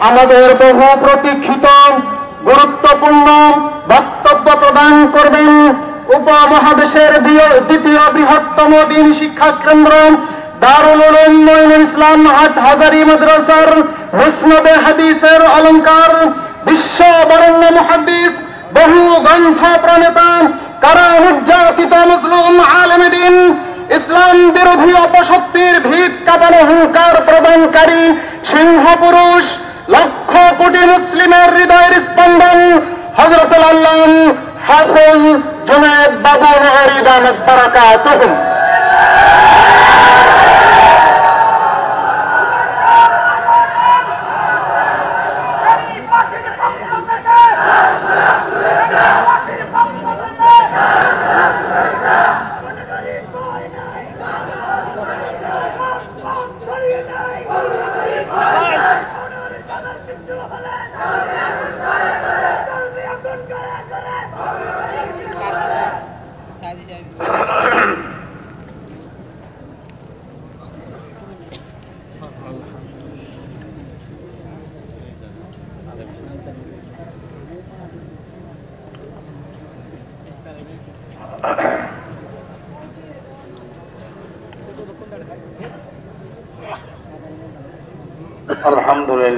আমাদের বহু প্রতীক্ষিত, গুরুত্বপূর্ণ বক্তব্য প্রদান করবেন উপমহাদেশের দ্বিতীয় বৃহত্তম দিন শিক্ষা কেন্দ্র দারুল উলুম ইসলাম হাট হাজারি মাদ্রাসার মুসনদে হাদিসের অলঙ্কার বিশ্ব বরণ্য মহাদিস বহু গ্রন্থ প্রণেতা কারা নির্যাতিত মুসলিম আলমদিন ইসলাম বিরোধী অপশক্তির ভিত কাপানো হুঙ্কার প্রদানকারী সিংহ পুরুষ লক্ষ কোটি মুসলিমের হৃদয়ের স্পন্দন হজরতুল আল্লাম হাফেজ জুনায়দ বাবু মহারিদান তারাকা তহুম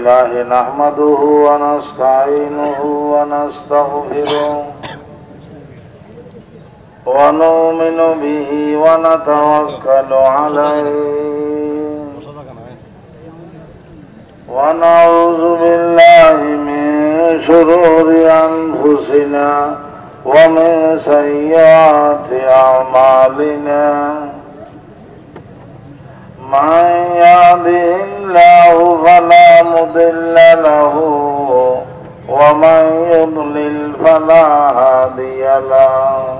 لله نحمده ونستعينه ونستغفره ونؤمن به ونتوكل عليه ونعوذ بالله من شرور أنفسنا ومن سيئات أعمالنا من يهده الله فلا مضل له ومن يضلل فلا هادي له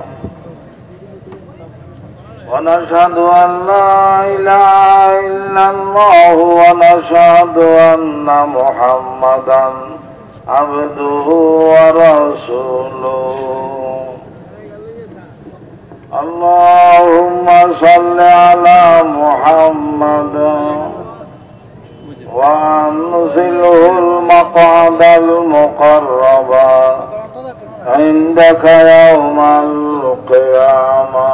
ونشهد أن لا إله إلا الله ونشهد أن محمدا عبده ورسوله اللهم صل على محمد وأنزله المقعد المقرب عندك يوم القيامة.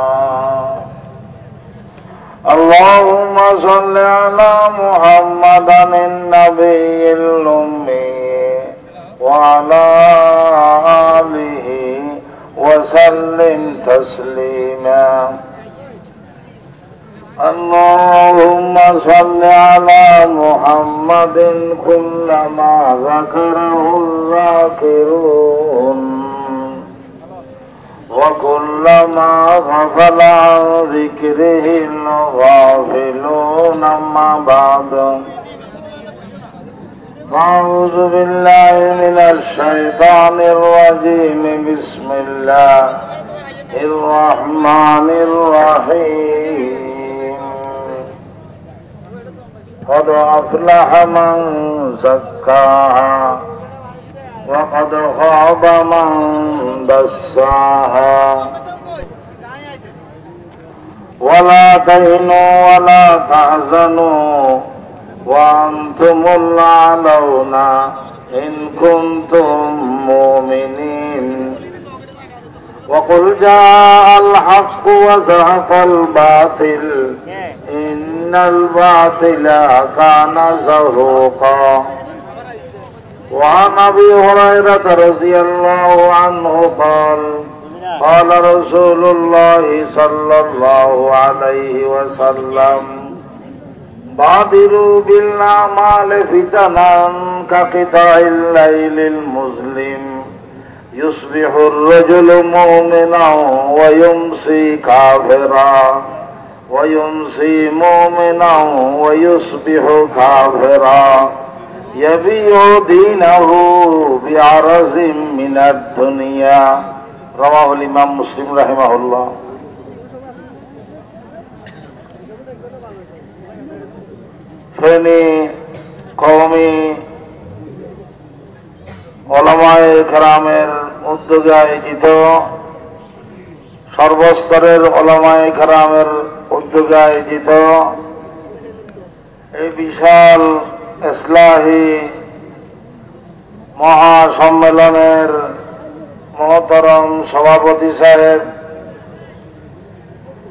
اللهم صل على محمد النبي الأمي وعلى آله وسلم تسليما. اللهم صل على محمد كلما ذكره الذاكرون وكلما غفل عن ذكره الغافلون أما بعد. أعوذ بالله من الشيطان الرجيم. بسم الله. الرحمن الرحيم. قد أفلح من زكاها وقد خاب من دساها. ولا تهنوا ولا تحزنوا وأنتم الأعلون إن كنتم مؤمنين. وقل جاء الحق وزهق الباطل. إن الباطل كان زهوقا. وعن أبي هريرة رضي الله عنه قال قال رسول الله صلى الله عليه وسلم بادروا بالأعمال فتنا كقطع الليل المظلم. يصبح الرجل مؤمنا ويمسي كافرا ويمسي مؤمنا ويصبح كافرا يبيع دينه بعرض من الدنيا رواه الإمام مسلم رحمه الله ফেনী কওমি ওলামায় খেরামের উদ্যোগে আয়োজিত সর্বস্তরের ওলামায় খেরামের উদ্যোগে আয়োজিত এই বিশাল ইসলাহী মহাসম্মেলনের মহতরম সভাপতি সাহেব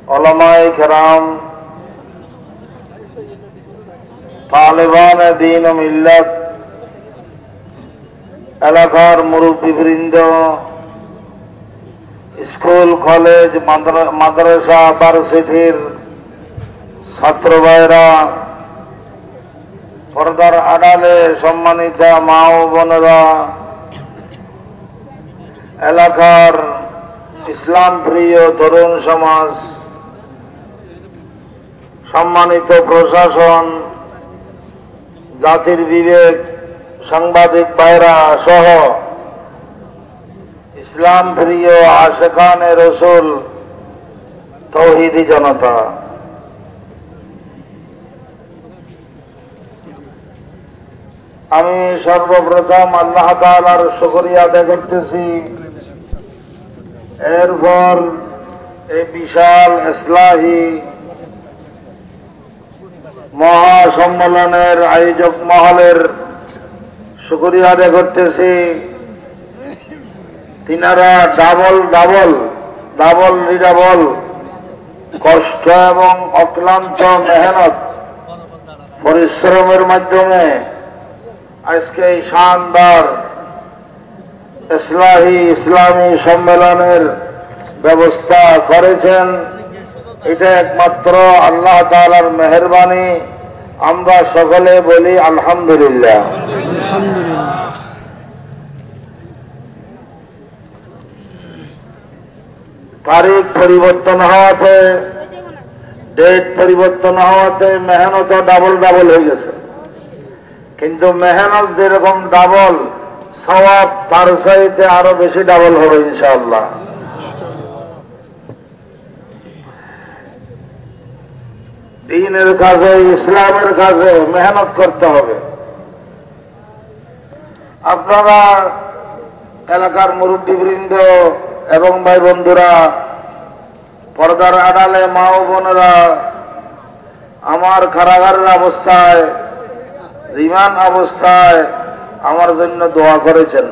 অলমাই খেরাম তালেবান দিন মিল্লত এলাকার মুরব্বীবৃন্দ, স্কুল, কলেজ মাদ্রাসা, ভার্সিটির ছাত্র ভাইরা পর্দার আড়ালে সম্মানিত মা ও বোনেরা, এলাকার ইসলাম প্রিয় তরুণ সমাজ, সম্মানিত প্রশাসন, জাতির বিবেক সাংবাদিক ভাইরা সহ ইসলাম প্রিয় আশেখানে রসুল, তৌহিদি জনতা। আমি সর্বপ্রথম আল্লাহ তালার শুকরিয়া আদায় করতেছি। এরপর এই বিশাল ইসলাহী মহাসম্মেলনের আয়োজক মহলের শুকরিয়া আদায় করতেছি তিনারা ডাবল ডাবল ডাবল নিডাবল কষ্ট এবং অক্লান্ত মেহনত, পরিশ্রমের মাধ্যমে আজকে এই শানদার ইসলাহী ইসলামী সম্মেলনের ব্যবস্থা করেছেন। এটা একমাত্র আল্লাহ তালার মেহরবানি। আমরা সকলে বলি আলহামদুলিল্লাহ। আলহামদুলিল্লাহ। তারিখ পরিবর্তন হওয়াতে ডেট পরিবর্তন হওয়াতে মেহনত ডাবল ডাবল হয়ে গেছে। কিন্তু মেহনত যেরকম ডাবল সবাব তার চাইতে আরও বেশি ডাবল হবে ইনশাআল্লাহ। দিনের কাজে, ইসলামের কাজে মেহনত করতে হবে। আপনারা এলাকার মুরব্বীবৃন্দ এবং ভাই বন্ধুরা, পর্দার আড়ালে মা ও বোনেরা, আমার কারাগারের অবস্থায় রিমান অবস্থায় আমার জন্য দোয়া করেছেন,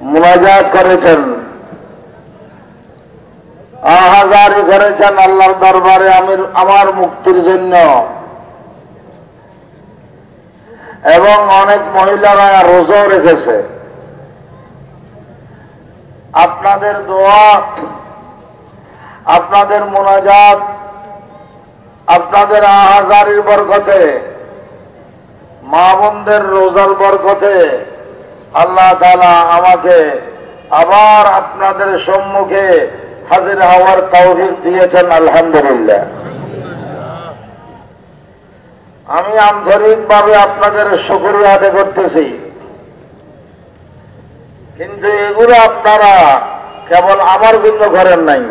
মুনাজাত করেছেন, আহাজারি করেছেন আল্লাহর দরবারে আমি আমার মুক্তির জন্য। এবং অনেক মহিলারা রোজাও রেখেছে। আপনাদের দোয়া, আপনাদের মোনাজাত, আপনাদের আহাজারির বরকতে, মা বোনদের রোজার বরকতে আল্লাহ তালা আমাকে আবার আপনাদের সম্মুখে হাজির হওয়ার তৌফিক দিয়েছেন, আলহামদুলিল্লাহ। আমি আন্তরিকভাবে আপনাদের শুক্রিয়া আদায় করতেছি। কিন্তু এগুলো আপনারা কেবল আমার জন্য করেন নাই।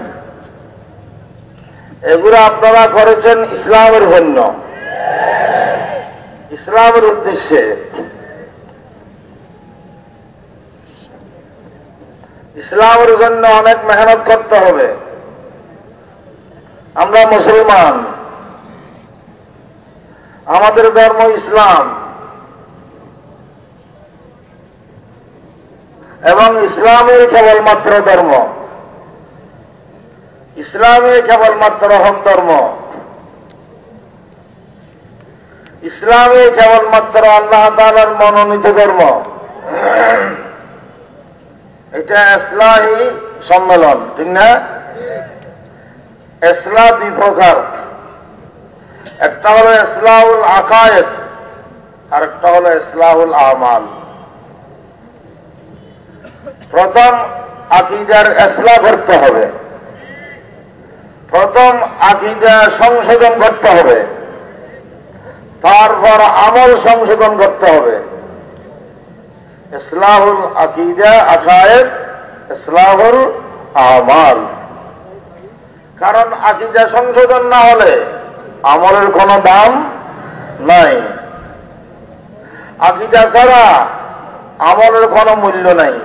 এগুলো আপনারা করেছেন ইসলামের জন্য। ইসলামের উদ্দেশ্যে। ইসলামের জন্য অনেক মেহনত করতে হবে। আমরা মুসলমান। আমাদের ধর্ম ইসলাম। এবং ইসলামই কেবলমাত্র ধর্ম। ইসলামই কেবলমাত্র হক ধর্ম। ইসলামই কেবলমাত্র আল্লাহ তালার মনোনীত ধর্ম। এটা ইসলাহী সম্মেলন, ঠিক না? ইসলাহ দুই প্রকার। একটা হলো ইসলাহুল আকায়েদ আর একটা হলো ইসলাহুল আমাল। প্রথম আকিদার ইসলাহ করতে হবে। প্রথম আকিদা সংশোধন করতে হবে। তারপর আমল সংশোধন করতে হবে। ইসলাহুল আকিদা আকায়েদ, ইসলাহুল আমাল। কারণ আকিদা সংশোধন না হলে আমলের কোনো দাম নাই। আকিদা ছাড়া আমলের কোনো মূল্য নাই।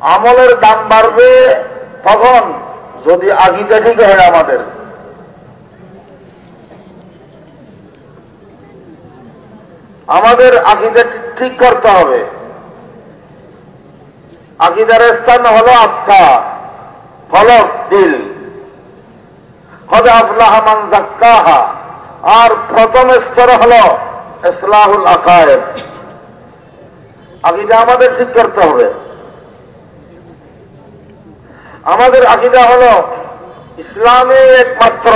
আমলের দাম বাড়বে তখন যদি আকিদা ঠিক হয় আমাদের। আমাদের আকিদা ঠিক করতে হবে। আকিদার স্থান হল আত্মা, ফলক, দিল। হদে আফলাহমান জাক্কাহা আর প্রথম স্তর হল ইসলাহুল আকায়েব আকিদা আমাদের ঠিক করতে হবে। আমাদের আকিদা হল ইসলামে একমাত্র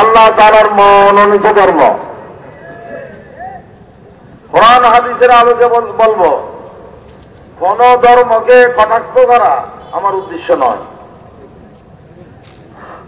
আল্লাহ তালার মনোনীত ধর্ম। কোরআন, হাদিসের আলোকে বলব, কোন ধর্মকে কটাক্ষ করা আমার উদ্দেশ্য নয়।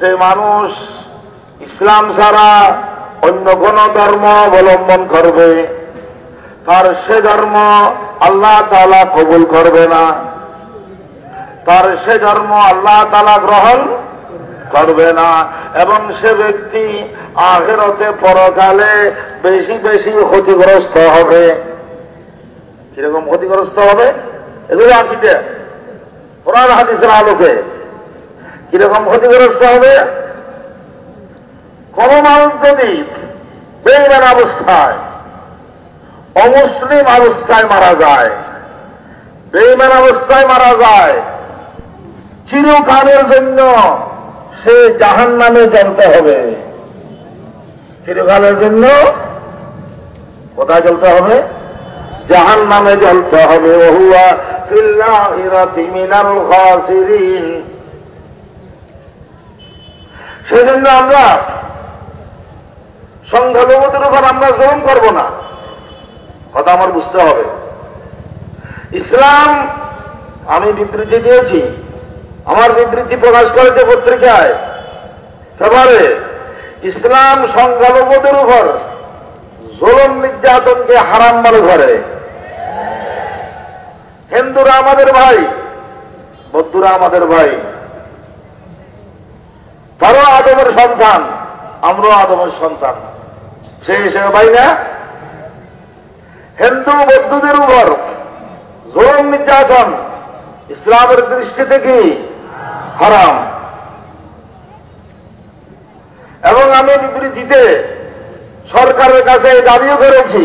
যে মানুষ ইসলাম ছাড়া অন্য কোন ধর্ম অবলম্বন করবে, তার সে ধর্ম আল্লাহ তালা কবুল করবে না। তার সে ধর্ম আল্লাহ তালা গ্রহণ করবে না। এবং সে ব্যক্তি আখেরতে পরকালে বেশি বেশি ক্ষতিগ্রস্ত হবে। কীরকম ক্ষতিগ্রস্ত হবে? এগুলো আঁকিতে কোরআন হাদিসের আলোকে কীরকম ক্ষতিগ্রস্ত হবে? কোন মানুষ যদি বেইমান অবস্থায়, অমুসলিম অবস্থায় মারা যায়, বেইমান অবস্থায় মারা যায়। চিরকালের জন্য সে জাহান নামে জানতে হবে। চিরকালের জন্য কোথায় চলতে হবে? জাহান নামে জ্বলতে হবে। ওহুয়া খাসিরিন। সেজন্য আমরা সংখ্যালঘুদের উপর আমরা জরুম করব না। কথা আমার বুঝতে হবে। ইসলাম, আমি বিবৃতি দিয়েছি, আমার বিবৃতি প্রকাশ করেছে পত্রিকায়। ফেব্রুয়ারি ইসলাম সংখ্যালঘুদের উপর জোলম নির্যাতনকে হারাম মনে করে হিন্দুরা আমাদের ভাই, বৌদ্ধরা আমাদের ভাই। তারও আদমের সন্তান, আমরাও আদমের সন্তান। সে হিসেবে ভাই না? হিন্দু বৌদ্ধদের উপর জোলম, নির্যাতন ইসলামের দৃষ্টি থেকে হারাম? এবং আমি বিবৃতিতে সরকারের কাছে দাবিও করেছি,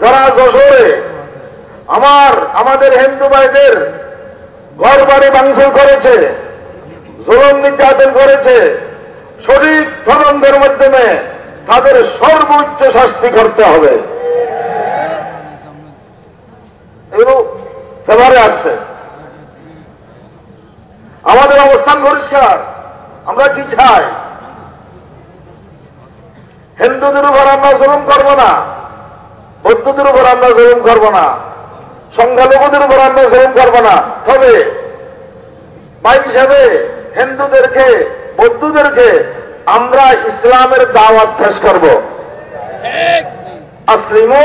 যারা যশোরে আমার, আমাদের হিন্দু ভাইদের ঘর বাড়ি ভাঙচুর করেছে জোলম নির্যাতন করেছে। সঠিক তদন্তের মাধ্যমে তাদের সর্বোচ্চ শাস্তি করতে হবে। এগুলো ফেভারে আসছে। আমাদের অবস্থান পরিষ্কার। আমরা কি চাই? হিন্দুদের উপর আমরা জুলুম করব না। বৌদ্ধদের উপর আমরা জুলুম করব না। সংখ্যালঘুদের উপর আমরা জুলুম করব না। তবে, ভাই হিসাবে হিন্দুদেরকে, বৌদ্ধদেরকে আমরা ইসলামের দাওয়াত পেশ করব। আসলিমু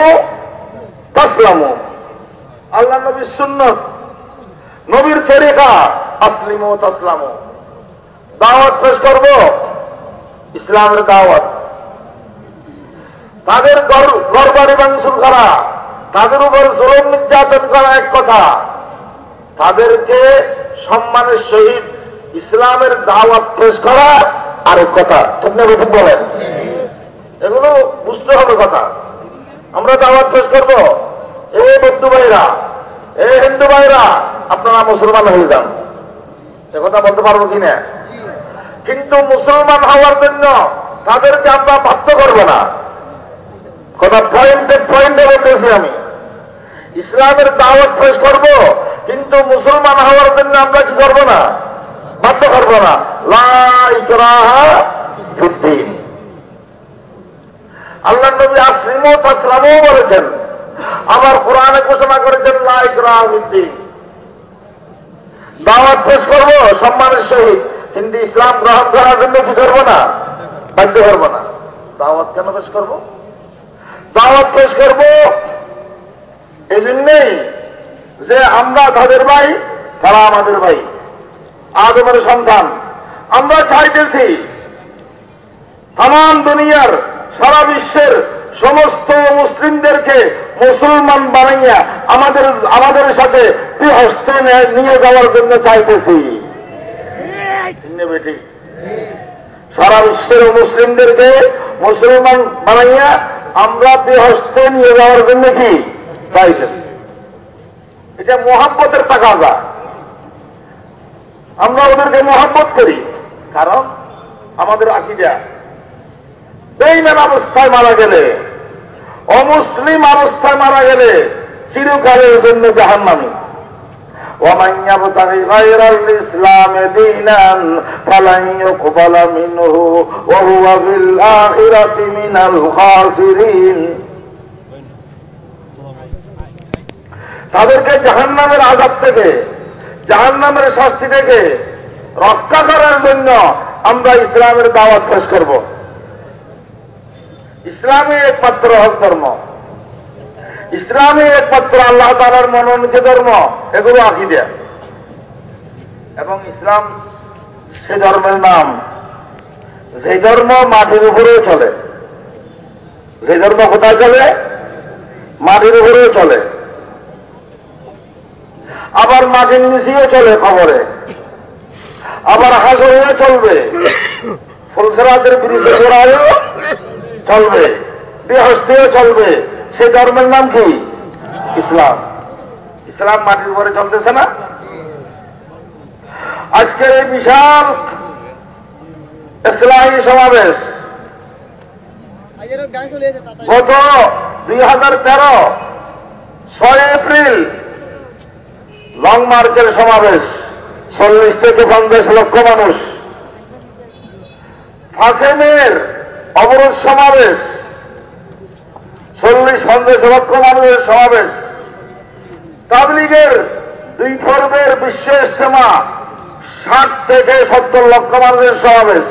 তাসলামু। আল্লাহ নবীর সুন্নত, নবীর তরিকা, আসলিমু তাসলামু। দাওয়াত পেশ করব ইসলামের দাওয়াত। তাদের গড়বাড়ি ভাঙচুর করা, তাদের উপর জুলুম নির্যাতন করা এক কথা। তাদেরকে সম্মানের সহিত ইসলামের দাওয়াত পেশ করা আরেক কথা। ঠিক না ঠিক বলেন? এগুলো বুঝতে হবে কথা। আমরা দাওয়াত পেশ করব। এ বৌদ্ধ ভাইরা, এ হিন্দু ভাইরা, আপনারা মুসলমান হয়ে যান। কথা বলতে পারব কিনা কিন্তু মুসলমান হওয়ার জন্য তাদেরকে আমরা বাধ্য করব না। কথা পয়েন্টে পয়েন্টে বলতেছি আমি। ইসলামের দাওয়াত পেশ করব, কিন্তু মুসলমান হওয়ার জন্য আমরা কি করব না? বাধ্য করব না। লাইকরাহা আল্লাহ নবী আসলিমও তাসলামও বলেছেন আবার কোরআনে ঘোষণা করেছেন লাইকরাহুদ্দিন দাওয়াত পেশ করব, সম্মানের সহিত। কিন্তু ইসলাম গ্রহণ করার জন্য কি করব না? বাধ্য করব না। দাওয়াত কেন পেশ করব? দাওয়াত পেশ করব এই জন্যেই যে আমরা তাদের ভাই, তারা আমাদের ভাই। আদমের সন্তান আমরা চাইতেছি তাম দুনিয়ার, সারা বিশ্বের সমস্ত মুসলিমদেরকে মুসলমান বানাইয়া আমাদের আমাদের সাথে হস্তে নিয়ে যাওয়ার জন্য চাইতেছি। সারা বিশ্বের মুসলিমদেরকে মুসলমান বানাইয়া আমরা হস্তে নিয়ে যাওয়ার জন্য কি? চাইতেছি। এটা মোহাম্মতের তাকাজা। আমরা ওদেরকে মোহাম্মত করি কারণ আমাদের আকিদা বেইমান অবস্থায় মারা গেলে অমুসলিম অবস্থায় মারা গেলে চিরকালের জন্য জাহান নামি ومن يبتغي غير الإسلام دينا فلن يقبل منه وهو في الآخرة من الخاسرين তাদেরকে জাহান নামের আজাব থেকে জাহান নামের শাস্তি থেকে রক্ষা করার জন্য আমরা ইসলামের দাওয়াত পেশ করব। ইসলামী একমাত্র হক ধর্ম। ইসলামী একমাত্র আল্লাহ তালার মনোনীত ধর্ম, এগুলো আঁকি দেয় এবং ইসলাম সে ধর্মের নাম। যে ধর্ম মাটির উপরেও চলে। যে ধর্ম কোথায় চলে? মাটির উপরেও চলে। আবার মাটির নিচেও চলে খবরে। আবার হাসরেও চলবে। ফুলসরাতের ব্রিজে ঘোরাও চলবে। বৃহস্পতিও চলবে। সে ধর্মের নাম কি? ইসলাম। ইসলাম মাটির উপরে চলতেছে না? আজকের এই বিশাল ইসলামী সমাবেশ। গত দুই হাজার তেরো ছয় এপ্রিল লং মার্চের সমাবেশ, চল্লিশ থেকে পঞ্চাশ লক্ষ মানুষ। ফাসেমের অবরোধ সমাবেশ, চল্লিশ, পঞ্চাশ লক্ষ মানুষের সমাবেশ। তাবলিগের দুই পর্বের বিশ্ব ইস্তেমা ষাট থেকে সত্তর লক্ষ মানুষের সমাবেশ।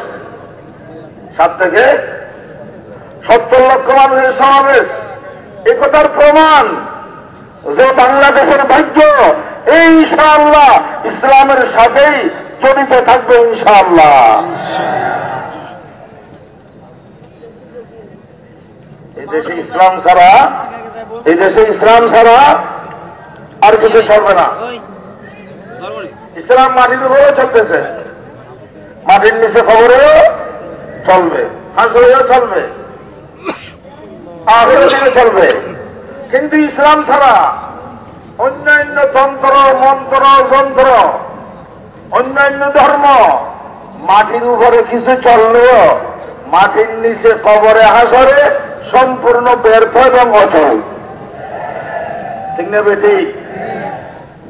ষাট থেকে সত্তর লক্ষ মানুষের সমাবেশ। একতার প্রমাণ যে বাংলাদেশের ভাগ্য ইনশাআল্লাহ, ইসলামের সাথেই জড়িত থাকবে ইনশাআল্লাহ। এই দেশে ইসলাম ছাড়া, এই দেশে ইসলাম ছাড়া আর কিছু চলবে না। ইসলাম মাটির উপরেও চলতেছে। মাটির নিচে খবরেও চলবে হাসলেও চলবে আগেও চলবে। কিন্তু ইসলাম ছাড়া অন্যান্য তন্ত্র, মন্ত্র, যন্ত্র, অন্যান্য ধর্ম। মাটির উপরে কিছু চললেও, মাটির নিচে কবরে, হাসরে সম্পূর্ণ ব্যর্থ এবং অচল। ঠিক না বেটি?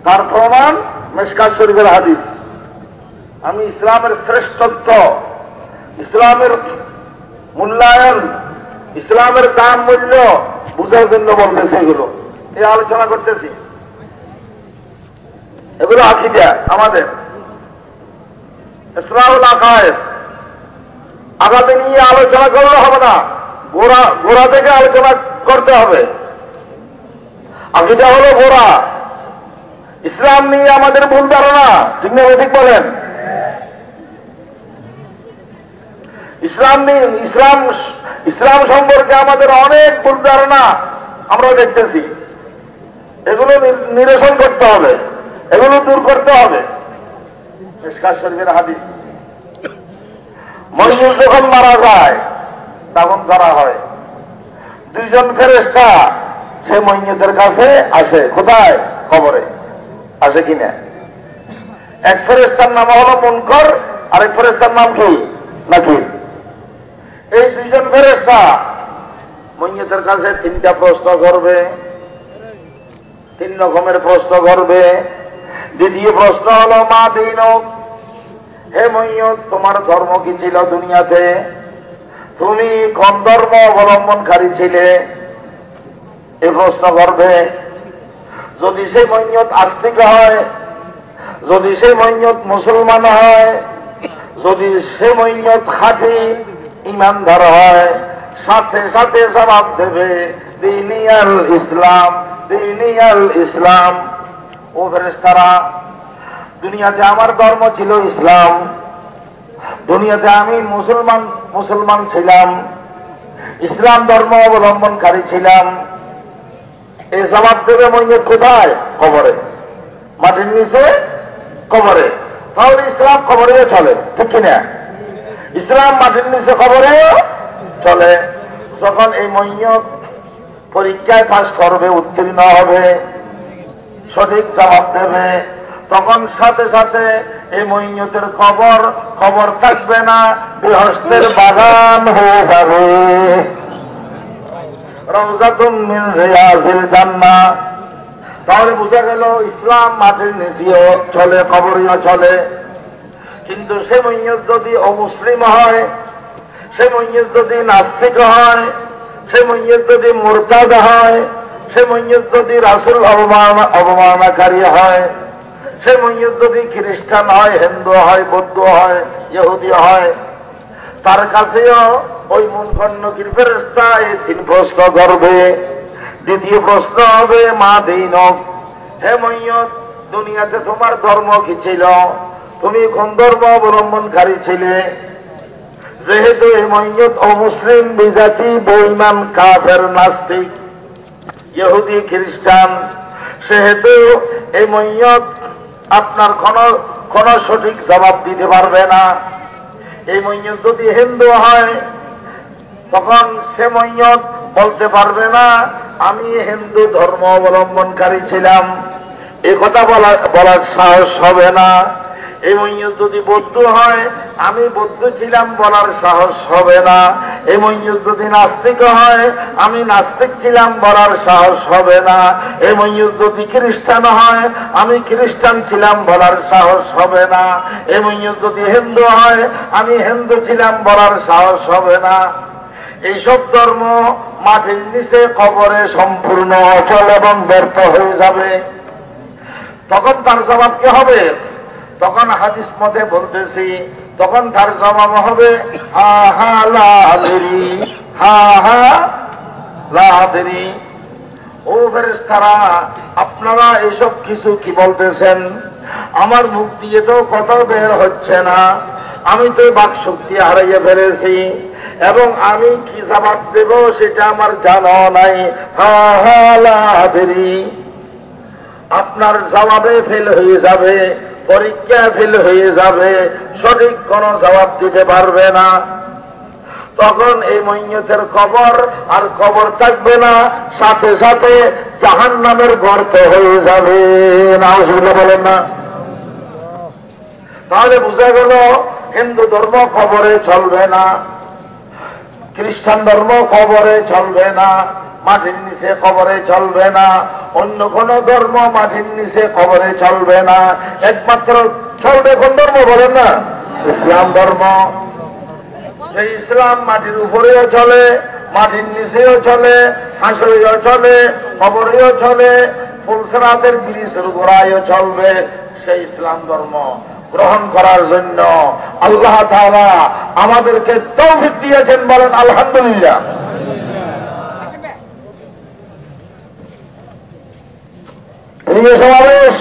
তার প্রমাণ মেসকাজ শরীফের হাদিস। আমি ইসলামের শ্রেষ্ঠত্ব, ইসলামের মূল্যায়ন, ইসলামের দাম মূল্য বুঝার জন্য বলতেছে এগুলো। এই আলোচনা করতেছি। এগুলো আকিদা আমাদের। ইসলামুল আকায়েদ আগাতে নিয়ে আলোচনা করলে হবে না। গোড়া গোড়া থেকে আলোচনা করতে হবে। আকিদা হলো গোড়া। ইসলাম নিয়ে আমাদের ভুল ধারণা, ঠিক না ঠিক বলেন? ইসলাম নিয়ে, ইসলাম ইসলাম সম্পর্কে আমাদের অনেক ভুল ধারণা আমরা দেখতেছি। এগুলো নিরসন করতে হবে। এগুলো দূর করতে হবে। মিসকার শরীফের হাদিস। মজুর যখন মারা যায় দাফন করা হয়। দুইজন ফেরেস্তা সে মৈন্যদের কাছে আসে, কোথায়? খবরে আসে কিনা? এক ফেরেস্তার নাম হলো মনকর, আরেক ফেরেস্তার নাম কি? নাকি? এই দুইজন ফেরেস্তা মৈন্যদের কাছে তিনটা প্রশ্ন করবে, তিন রকমের প্রশ্ন করবে। দ্বিতীয় প্রশ্ন হলো, মা দিন হে মৈয়ত তোমার ধর্ম কি ছিল দুনিয়াতে? তুমি কোন ধর্ম অবলম্বনকারী ছিলে? এই প্রশ্ন করবে, যদি সেই মৈয়ত আস্তিক হয়, যদি সেই মৈয়ত মুসলমান হয়, যদি সে মৈয়ত খাঁটি ইমানদার হয়, সাথে সাথে জবাব দেবে দিনিয়াল ইসলাম দিনিয়াল ইসলাম। ও ফেরেস্তারা দুনিয়াতে আমার ধর্ম ছিল ইসলাম। দুনিয়াতে আমি মুসলমান মুসলমান ছিলাম। ইসলাম ধর্ম অবলম্বনকারী ছিলাম। এই জবাব দেবে মৈয়ত কোথায়? কবরে। মাটির নিচে? কবরে। তাহলে ইসলাম কবরেও চলে, ঠিক কিনা ইসলাম মাটির নিচে কবরেও চলে। যখন এই মৈয়ত পরীক্ষায় পাশ করবে, উত্তীর্ণ হবে সঠিক জবাব দেবে। তখন সাথে সাথে এই মৈয়তের খবর খবর থাকবে না বৃহস্পের বাগান হয়ে যাবে। তাহলে বোঝা গেল ইসলাম মাটির নিচেও চলে কবরীয় চলে। কিন্তু সে মৈয়ত যদি অমুসলিম হয়, সে মৈয়ত যদি নাস্তিক হয়, সে মৈয়ত যদি মোরতাদ হয় সে মৈয়ত যদি রাসুল অবমাননা অবমাননাকারী হয়, সে মৈয়ত যদি খ্রিস্টান হয়, হিন্দু হয়, বৌদ্ধ হয়, ইহুদি হয়, তার কাছেও ওই মুনকন্ন ফেরেস্তা এই তিন প্রশ্ন করবে। দ্বিতীয় প্রশ্ন হবে, মা দিনক, হে মৈয়ত দুনিয়াতে তোমার ধর্ম কি ছিল? তুমি কোন ধর্ম অবলম্বনকারী ছিলে? যেহেতু এই মৈয়ত অমুসলিম বিজাতি বৈমান কাফের, নাস্তিক ইহুদি খ্রিস্টান, সেহেতু এই মৈয়ত আপনার কোন কোন সঠিক জবাব দিতে পারবে না। এই মৈয়ত যদি হিন্দু হয়, তখন সে মৈয়ত বলতে পারবে না, আমি হিন্দু ধর্ম অবলম্বনকারী ছিলাম। এ কথা বলার সাহস হবে না। এই মৈয়ত যদি বৌদ্ধ হয়, আমি বৌদ্ধ ছিলাম বলার সাহস হবে না। এই মৈয়ত যদি নাস্তিক হয়, আমি নাস্তিক ছিলাম বলার সাহস হবে না। এই মৈয়ত যদি খ্রিস্টান হয়, আমি খ্রিস্টান ছিলাম বলার সাহস হবে না। এই মৈয়ত যদি হিন্দু হয়, আমি হিন্দু ছিলাম বলার সাহস হবে না। এইসব ধর্ম মাটির নিচে কবরে সম্পূর্ণ অচল এবং ব্যর্থ হয়ে যাবে। তখন তার জবাব কি হবে? তখন হাদিস মতে বলতেছি, তখন তার জবাব হবে ও ফেরেস্তারা আপনারা এইসব কিছু কি বলতেছেন? আমার মুখ দিয়ে তো কথা বের হচ্ছে না। আমি তো বাক শক্তি হারাইয়ে ফেলেছি। এবং আমি কি জবাব দেব সেটা আমার জানা নাই। আপনার জবাবে ফেল হয়ে যাবে। পরীক্ষা ফেল হয়ে যাবে, সঠিক কোন জবাব দিতে পারবে না। তখন এই মৈয়তের কবর আর কবর থাকবে না, সাথে সাথে জাহান নামের গর্ত হয়ে যাবে। না অসুবিধা বলেন না। তাহলে বোঝা গেল, হিন্দু ধর্ম কবরে চলবে না, খ্রিস্টান ধর্ম কবরে চলবে না। মাটির নিচে কবরে চলবে না। অন্য কোন ধর্ম মাটির নিচে কবরে চলবে না। একমাত্র চলবে কোন ধর্ম বলেন না? ইসলাম ধর্ম। সেই ইসলাম মাটির উপরেও চলে, মাটির নিচেও চলে, হাঁসরেও চলে, কবরেও চলে, ফুলসরাতের ব্রিজের গোড়ায়ও চলবে সেই ইসলাম ধর্ম গ্রহণ করার জন্য। আল্লাহ তারা আমাদেরকে তৌফিক দিয়েছেন বলেন, আলহামদুলিল্লাহ। প্রিয় সমাবেশ,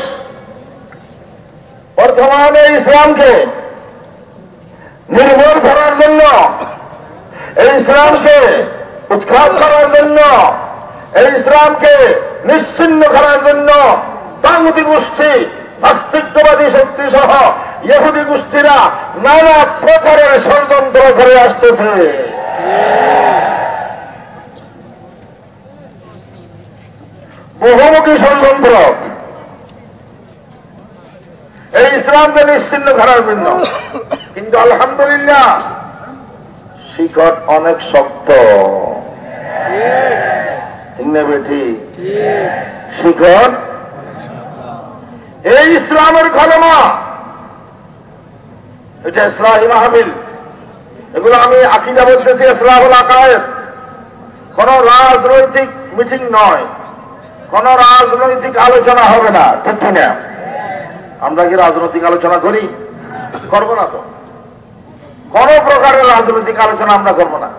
বর্তমানে ইসলামকে নির্মূল করার জন্য, এই ইসলামকে উৎখাত করার জন্য, এই ইসলামকে নিশ্চিন্ন করার জন্য বাংলাদেশ গোষ্ঠী নাস্তিকবাদী শক্তি সহ ইহুদি গোষ্ঠীরা নানা প্রকারের ষড়যন্ত্র করে আসতেছে। বহুমুখী ষড়যন্ত্র। এই ইসলামকে নিশ্চিন্ন করার জন্য। কিন্তু আলহামদুলিল্লাহ শিকট অনেক শক্ত। বেঠি? শিকট এই ইসলামের কলমা এটা ইসলাহী মাহবিল এগুলো আমি আকিদা বলতেছি ইসলাহুল আকায়ের কোন রাজনৈতিক মিটিং নয়। কোন রাজনৈতিক আলোচনা হবে না, ঠিক না আমরা কি রাজনৈতিক আলোচনা করি? করব না তো। কোন প্রকারের রাজনৈতিক আলোচনা আমরা করব না।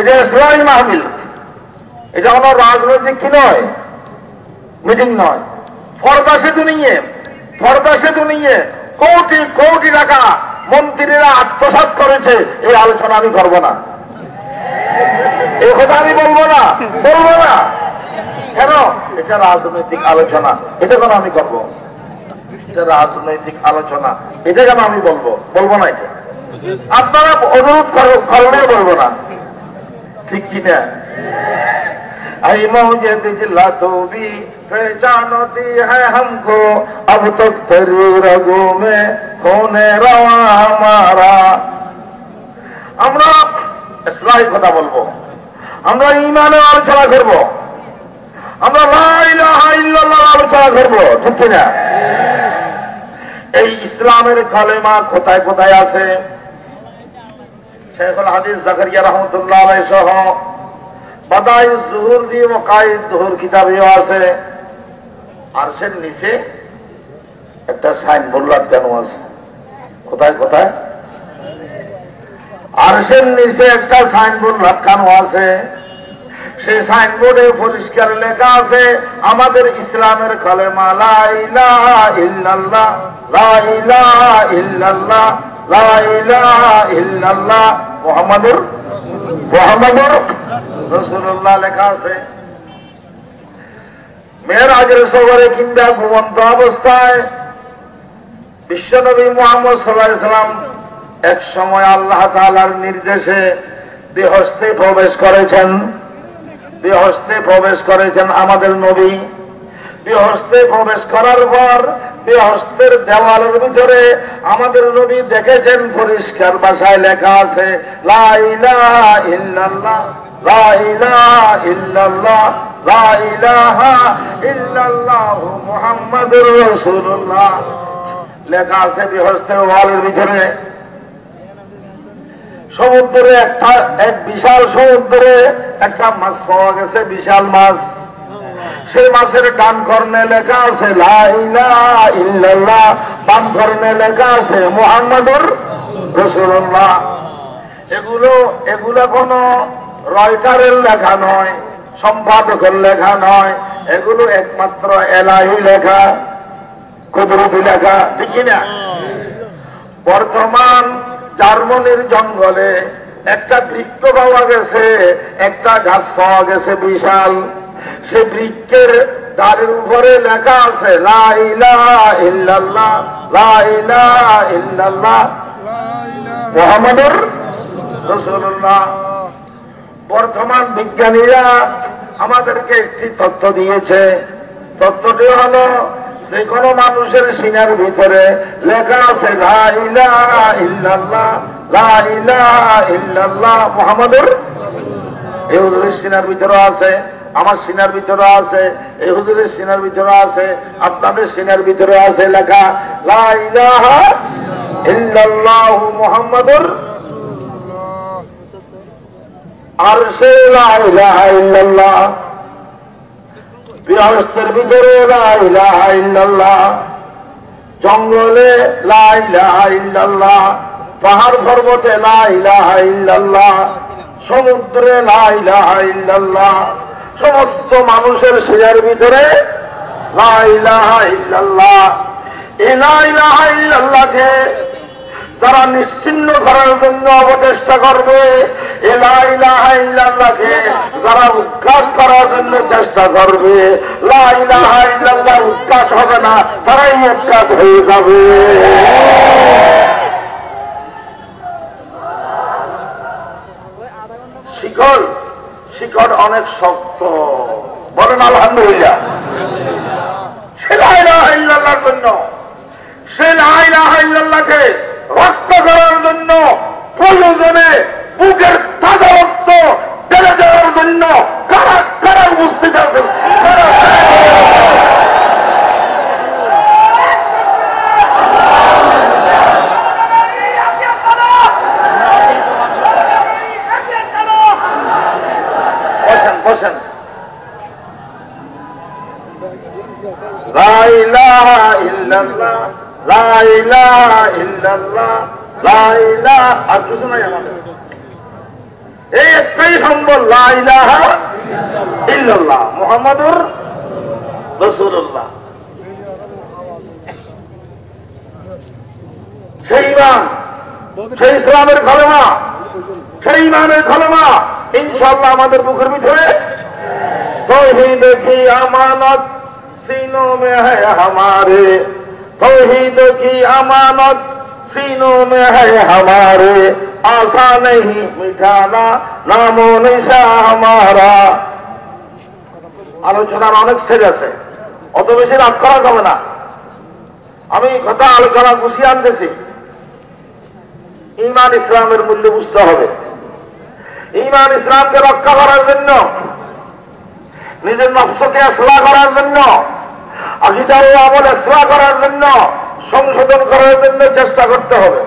এটা ইসলামী মাহমিল এটা কোনো রাজনৈতিক কি নয়? মিটিং নয়। ফরদা সেতু নিয়ে ফরদা সেতু নিয়ে কোটি কোটি টাকা মন্ত্রীরা আত্মসাত করেছে, এই আলোচনা আমি করব না। এ কথা আমি বলব না বলব না। কেন এটা রাজনৈতিক আলোচনা এটা কেন আমি করব এটা রাজনৈতিক আলোচনা এটা কেন আমি বলবো বলবো না এটা আপনারা অনুরোধ করলে বলবো না ঠিক কিনা आई मौजे दिजला तो भी पहचानती है हमको अब तक तेरी रगों में होने रवा हमारा আমরা ইসলামী কথা বলবো আমরা ইমানের আলোচনা করব আমরা আলোচনা করব ঠিক কিনা? এই ইসলামের কালেমা কোথায় কোথায় আছে? শেখুল হাদিস জাকারিয়া রহমতুল্লাহ সহ বাদাই জুহুর দিয়ে মকাইদ দুহুর কিতাবেও আছে। আর সে নিচে একটা সাইনবোর্ড লাগানো আছে। কোথায় কোথায়? আরশের নিচে একটা সাইনবোর্ড লাগানো আছে। সেই সাইনবোর্ডে পরিষ্কার লেখা আছে, আমাদের ইসলামের কলেমা ইল্লাল্লাহ মোহাম্মদুর মোহাম্মদুর রসুল্লাহ লেখা আছে। মেয়েরাজের সবরে কিংবা ঘুমন্ত অবস্থায় বিশ্বনবী মোহাম্মদ সাল্লাহ ইসলাম এক সময় আল্লাহ তালার নির্দেশে বেহস্তে প্রবেশ করেছেন। বেহস্তে প্রবেশ করেছেন আমাদের নবী। বেহস্তে প্রবেশ করার পর বেহস্তের দেওয়ালের ভিতরে আমাদের নবী দেখেছেন পরিষ্কার ভাষায় লেখা আছে লেখা আছে বৃহস্পের ওয়ালের ভিতরে। সমুদ্রে একটা, এক বিশাল সমুদ্রে একটা মাছ পাওয়া গেছে, বিশাল মাছ। সেই মাছের ডান কর্ণে লেখা আছে বাম কর্ণে লেখা আছে, মোহাম্মদুর রসুল্লাহ এগুলো এগুলো কোন রয়টারের লেখা নয়, সম্পাদকের লেখা নয়। এগুলো একমাত্র এলাহি লেখা, কুদরতি লেখা, ঠিক কিনা? বর্তমান জার্মানির জঙ্গলে একটা বৃক্ষ পাওয়া গেছে, একটা গাছ পাওয়া গেছে বিশাল। সে বৃক্ষের ডালের উপরে লেখা আছে বর্তমান বিজ্ঞানীরা আমাদেরকে একটি তথ্য দিয়েছে। তথ্যটি হল যে কোনো মানুষের সিনার ভিতরে লেখা আছে মোহাম্মদুর এই হুজুরের সিনার ভিতরে আছে, আমার সিনার ভিতরে আছে, এই হুজুরের সিনার ভিতরে আছে, আপনাদের সিনার ভিতরে আছে লেখা মোহাম্মদুর আর সে ইল্লাল্লাহ বৃহস্পের ভিতরে ইল্লাল্লাহ। জঙ্গলে ইল্লাল্লাহ। পাহাড় পর্বতে ইল্লাল্লাহ। সমুদ্রে ইল্লাল্লাহ। সমস্ত মানুষের শিরার ভিতরে ইল্লাল্লাহ। ইল্লাল্লাহকে যারা নিশ্চিন্ন করার জন্য অবচেষ্টা করবে ইল্লাহকে যারা উৎখাত করার জন্য চেষ্টা করবে উৎখাত হবে না, তারাই উৎখাত হয়ে যাবে। শিকড় শিকড় অনেক শক্ত। বলেন আলহামদুলিল্লাহ। সে লাইলাহার জন্য। সে লাইলাহাকে রক্ষা করার জন্য, প্রয়োজনে বুকের তাজা রক্ত বেড়ে দেওয়ার জন্য কারা কারা উপস্থিত আছেন? বসেন লাইলাহা ইল্লাল্লাহ। আর কিছু নাই আমাদের। এই একটাই সম্বল মোহাম্মদুর রসুল্লাহ সেই ইমান, সেই ইসলামের খলমা সেই ইমানের খলমা ইনশাল্লাহ আমাদের বুকের ভিতরে। তো দেখি আমানত সিনো মে হ্যাঁ হামারে। توحید কি আমানত? সিনো মে ہے আশা নেই মিঠানা مٹانا نام و আলোচনার অনেক সেজ আছে, অত বেশি রাত করা যাবে না। আমি কথা আলোচনা গুছিয়ে আনতেছি। ইমান ইসলামের মূল্য বুঝতে হবে। ইমান ইসলামকে রক্ষা করার জন্য, নিজের নকশকে আসলা করার জন্য আকিদা ও আমল আসলা করার জন্য সংশোধন করার জন্য চেষ্টা করতে হবে।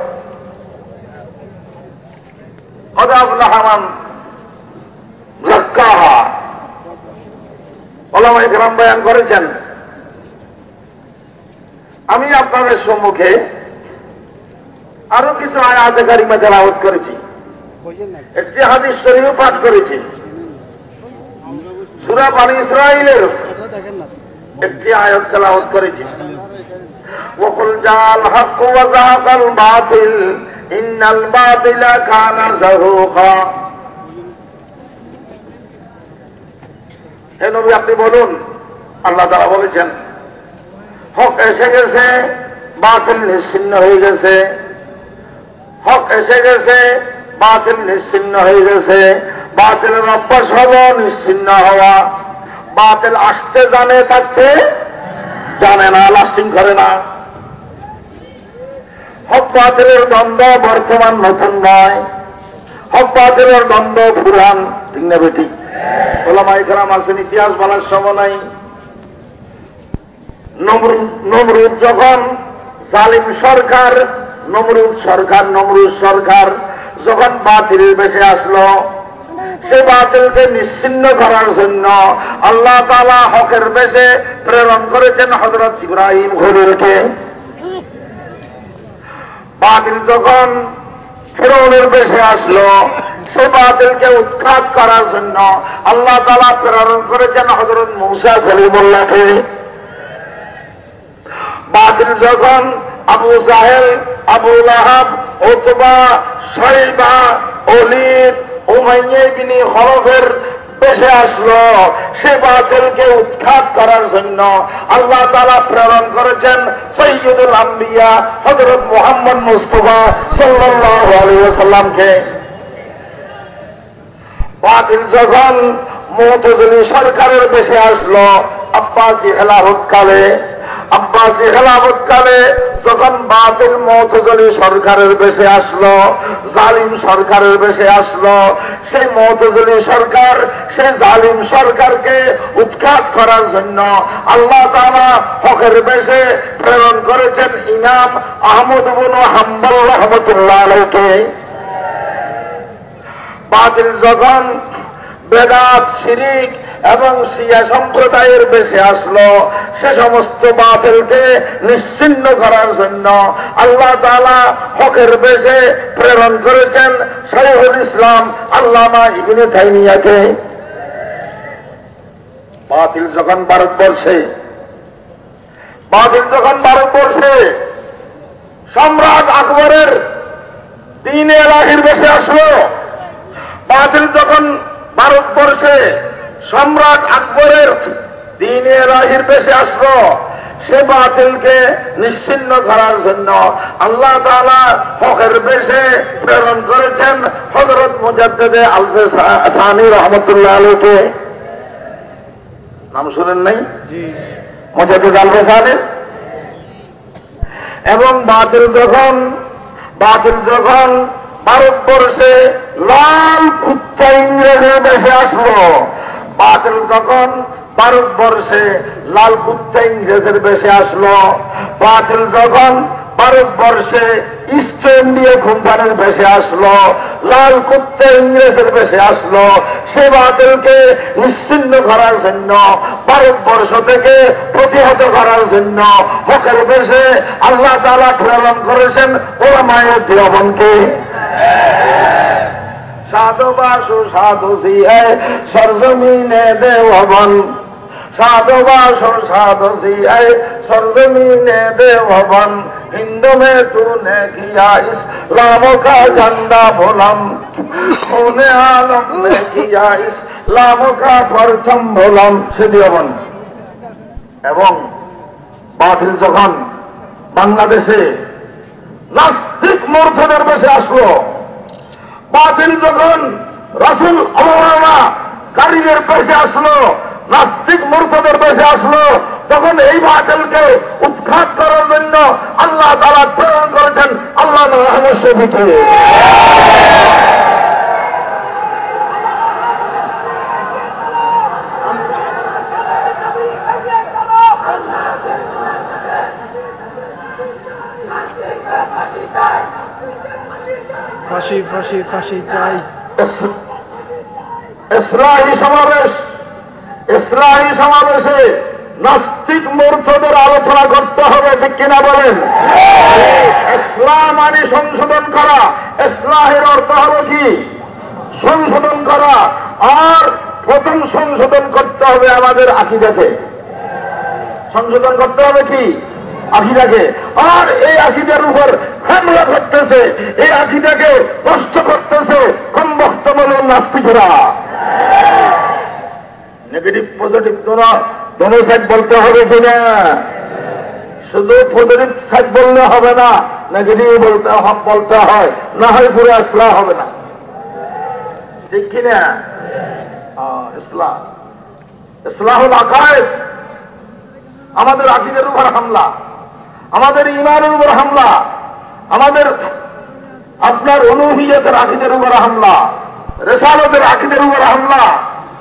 গ্রাম বয়ান করেছেন, আমি আপনাদের সম্মুখে আরও কিছু আয়াতে কারিমা তেলাওয়াত করেছি। একটি হাদিস শরীফ পাঠ করেছি। সুরা পানি ইসরায়েলের একটি আয়াত তেলাওয়াত করেছি وقل جاء الحق وزهق الباطل إن الباطل كان زهوقا হে নবী আপনি বলুন আল্লাহ তারা বলেছেন হক এসে গেছে বাতিল নিশ্চিন্ন হয়ে গেছে হক এসে গেছে বাতিল নিশ্চিন্ন হয়ে গেছে বাতিলের অভ্যাস হল নিশ্চিন্ন হওয়া বাতিল আসতে জানে, থাকতে জানে না, লাস্টিং করে না। হক বাতিলের দ্বন্দ্ব বর্তমান নতুন নয়। হক বাতিলের দ্বন্দ্ব পুরান ঠিক না বেটি? ওলামাই গ্রাম আছেন, ইতিহাস বলার সময় নাই। নমরুদ যখন জালিম সরকার, নমরুদ সরকার নমরুদ সরকার যখন বাতিলের বেশে আসলো সে বাতিলকে নিশ্চিন্ন করার জন্য আল্লাহ তালা হকের বেশে প্রেরণ করেছেন হজরত ইব্রাহিম ঘরিলকে বাতিল যখন ফেরৌনের বেশে আসলো, সে বাতিলকে উৎখাত করার জন্য আল্লাহ তালা প্রেরণ করেছেন হজরত মৌসা খলিমুল্লাহকে বাতিল যখন আবু জাহেল, আবু লাহাব ওতবা শৈবা অলিদ উমাইবিনী হরফের বেশে আসলো। সে বাতিলকে উৎখাত করার জন্য আল্লাহ তালা প্রেরণ করেছেন সৈয়দুল আম্বিয়া হজরত মোহাম্মদ মুস্তফা সাল্লাহ আলিয়াকে বাতিল যখন মতজলি সরকারের বেশে আসলো, আব্বাসি খেলাফতকালে আব্বাসি খেলাফতকালে যখন বাতিল মতজলি সরকারের বেশে আসলো, জালিম সরকারের বেশে আসলো, সেই মতজলি সরকার, সেই জালিম সরকারকে উৎখাত করার জন্য আল্লাহ তালা হকের বেশে প্রেরণ করেছেন ইমাম আহমদ বুন হাম্বল রহমতুল্লাহ আলকে বাতিল যখন বেদাত, শিরিক এবং সিয়া সম্প্রদায়ের বেশে আসলো। সে সমস্ত বাতিলকে নিশ্চিন্ন করার জন্য আল্লাহ তালা হকের বেশে প্রেরণ করেছেন শরীফুল ইসলাম আল্লামা ইবিনে থাইমিয়াকে বাতিল যখন ভারতবর্ষে, বাতিল যখন ভারতবর্ষে সম্রাট আকবরের দিন এলাহির বেশে আসলো, বাতিল যখন ভারতবর্ষে সম্রাট আকবরের দিনে রাহির বেশে আসলো। সে বাতিলকে নিশ্চিন্ন করার জন্য আল্লাহ তালা হকের বেশে প্রেরণ করেছেন হজরত মুজাদ্দেদে আলফে সানি রহমতুল্লাহ আলীকে নাম শুনেন নাই? মুজাদ্দেদ আলফে সানি এবং বাতিল যখন বাতিল যখন ভারতবর্ষে লাল কুত্তা ইংরেজের দেশে আসলো। বাতিল যখন ভারতবর্ষে লাল কুত্তা ইংরেজের বেশে আসলো, বাতিল যখন ভারতবর্ষে ইস্ট ইন্ডিয়া কোম্পানির বেশে আসলো, লাল কুত্তে ইংরেজের বেশে আসলো, সে বাতিলকে নিশ্চিন্ন করার জন্য, ভারতবর্ষ থেকে প্রতিহত করার জন্য হকের বেশে আল্লাহ তালা প্রেরণ করেছেন ওরা মায়ের সাধু বাসু সাধু সিহায় সরজমিনে দেবন সাধু বাসু সাধু সিহায় সরজমিনে দেবন হিন্দু মে তু নে কিয়া ইসলাম কা ঝান্ডা ভোলাম। খুনে আলম মে কিয়া ইসলাম কা প্রথম ভোলম। সে এবং বাতিল যখন বাংলাদেশে নাস্তিক মূর্ধনের বসে আসলো বাতিল যখন রাসুল অবমাননা কারিদের পেশে আসলো, নাস্তিক মূর্খদের পেশে আসলো, তখন এই বাতিলকে উৎখাত করার জন্য আল্লাহ তারা প্রেরণ করেছেন, আল্লাহ রহমান ফাঁসি ফাঁসি ফাঁসি চাই। ইসলাহী সমাবেশ ইসলাহী সমাবেশে নাস্তিক মূর্খদের আলোচনা করতে হবে, ঠিক কিনা বলেন? ইসলাম আনি সংশোধন করা, ইসলাহের অর্থ হবে কি? সংশোধন করা, আর প্রথম সংশোধন করতে হবে আমাদের আকিদাকে। সংশোধন করতে হবে কি? আকিদাকে। আর এই আকিদার উপর হামলা করতেছে, এই আকিদাকে নষ্ট করতেছে কম বক্তব্য নাস্তিকেরা। নেগেটিভ পজিটিভ দোনো দোনো সাইড বলতে হবে কিনা শুধু পজিটিভ সাইড বললে হবে না নেগেটিভ বলতে বলতে হয়। না হয় পুরো ইসলাম হবে না। ঠিক কিনা ইসলাম। ইসলাম আকায় আমাদের আকিদের উপর হামলা। আমাদের ইমানের উপর হামলা, আমাদের আপনার অনুহিয়তের আকিদের উপর হামলা, রেসালতের আকিদের উপর হামলা,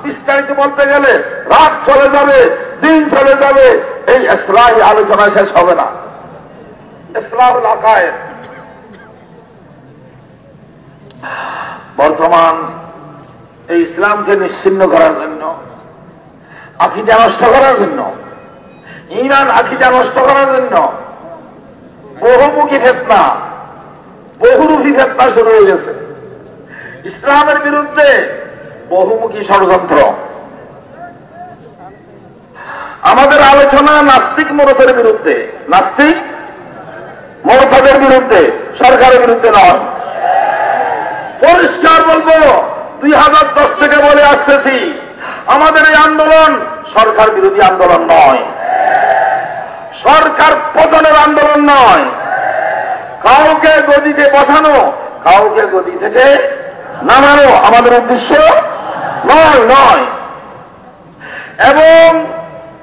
বিস্তারিত বলতে গেলে রাত চলে যাবে, দিন চলে যাবে, এই ইসলাহ আলোচনা শেষ হবে না। ইসলাহুল আকায়ের বর্তমান এই ইসলামকে নিশ্চিন্ন করার জন্য, আকিদা নষ্ট করার জন্য ইমান আকিদা নষ্ট করার জন্য বহুমুখী ফেতনা, বহুরূপী ফেতনা শুরু হয়ে গেছে। ইসলামের বিরুদ্ধে বহুমুখী ষড়যন্ত্র। আমাদের আলোচনা নাস্তিক মরফের বিরুদ্ধে, নাস্তিক মরফাদের বিরুদ্ধে, সরকারের বিরুদ্ধে নয়। পরিষ্কার বলব, দুই হাজার দশ থেকে বলে আসতেছি, আমাদের এই আন্দোলন সরকার বিরোধী আন্দোলন নয়। সরকার পতনের আন্দোলন নয়। কাউকে গদিতে বসানো, কাউকে গদি থেকে নামানো আমাদের উদ্দেশ্য নয় নয়। এবং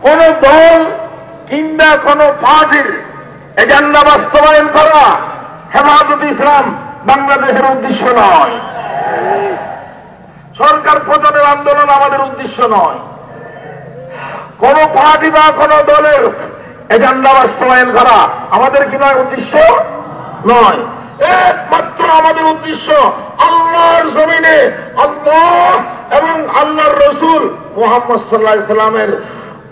কোন দল কিংবা কোন পার্টির এজেন্ডা বাস্তবায়ন করা হেফাজত ইসলাম বাংলাদেশের উদ্দেশ্য নয়। সরকার পতনের আন্দোলন আমাদের উদ্দেশ্য নয়। কোন পার্টি বা কোন দলের এজেন্ডা বাস্তবায়ন করা আমাদের কি নয় উদ্দেশ্য? নয়। একমাত্র আমাদের উদ্দেশ্য আল্লাহর জমিনে আল্লাহ এবং আল্লাহর রসুল মোহাম্মদ সাল্লাহ ইসলামের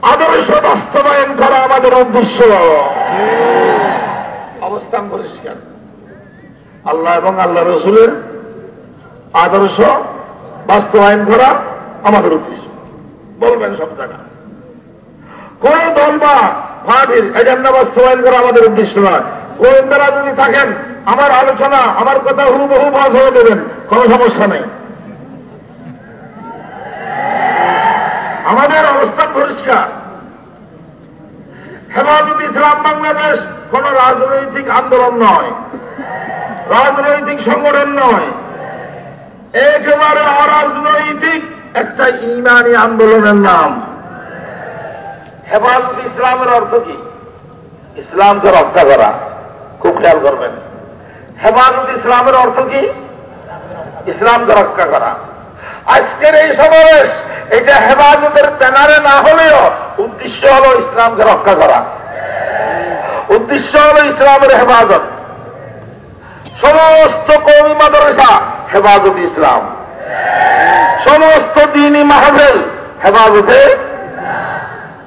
আদর্শ বাস্তবায়ন করা আমাদের উদ্দেশ্য। অবস্থান পরিষ্কার। আল্লাহ এবং আল্লাহ রসুলের আদর্শ বাস্তবায়ন করা আমাদের উদ্দেশ্য। বলবেন সব জায়গায়। কোন দল বা ভাবির এজেন্ডা বাস্তবায়ন করা আমাদের উদ্দেশ্য নয়। গোয়েন্দারা যদি থাকেন, আমার আলোচনা, আমার কথা হুবহু বাস হয়ে দেবেন, কোনো সমস্যা নেই। আমাদের অবস্থান পরিষ্কার। হেফাজত ইসলাম বাংলাদেশ কোন রাজনৈতিক আন্দোলন নয়, রাজনৈতিক সংগঠন নয়। একেবারে অরাজনৈতিক একটা ইমানি আন্দোলনের নাম। হেফাজত ইসলামের অর্থ কি? ইসলামকে রক্ষা করা। খুব খেয়াল করবেন। হেফাজত ইসলামের অর্থ কি? ইসলামকে রক্ষা করা। আজকের এই সমাবেশ, এটা হেফাজতের ব্যানারে না হলেও উদ্দেশ্য হল ইসলামকে রক্ষা করা। উদ্দেশ্য হল ইসলামের হেফাজত। সমস্ত কৌমি মাদ্রাসা হেফাজত ইসলাম। সমস্ত দিনই মাহফেল হেফাজতে।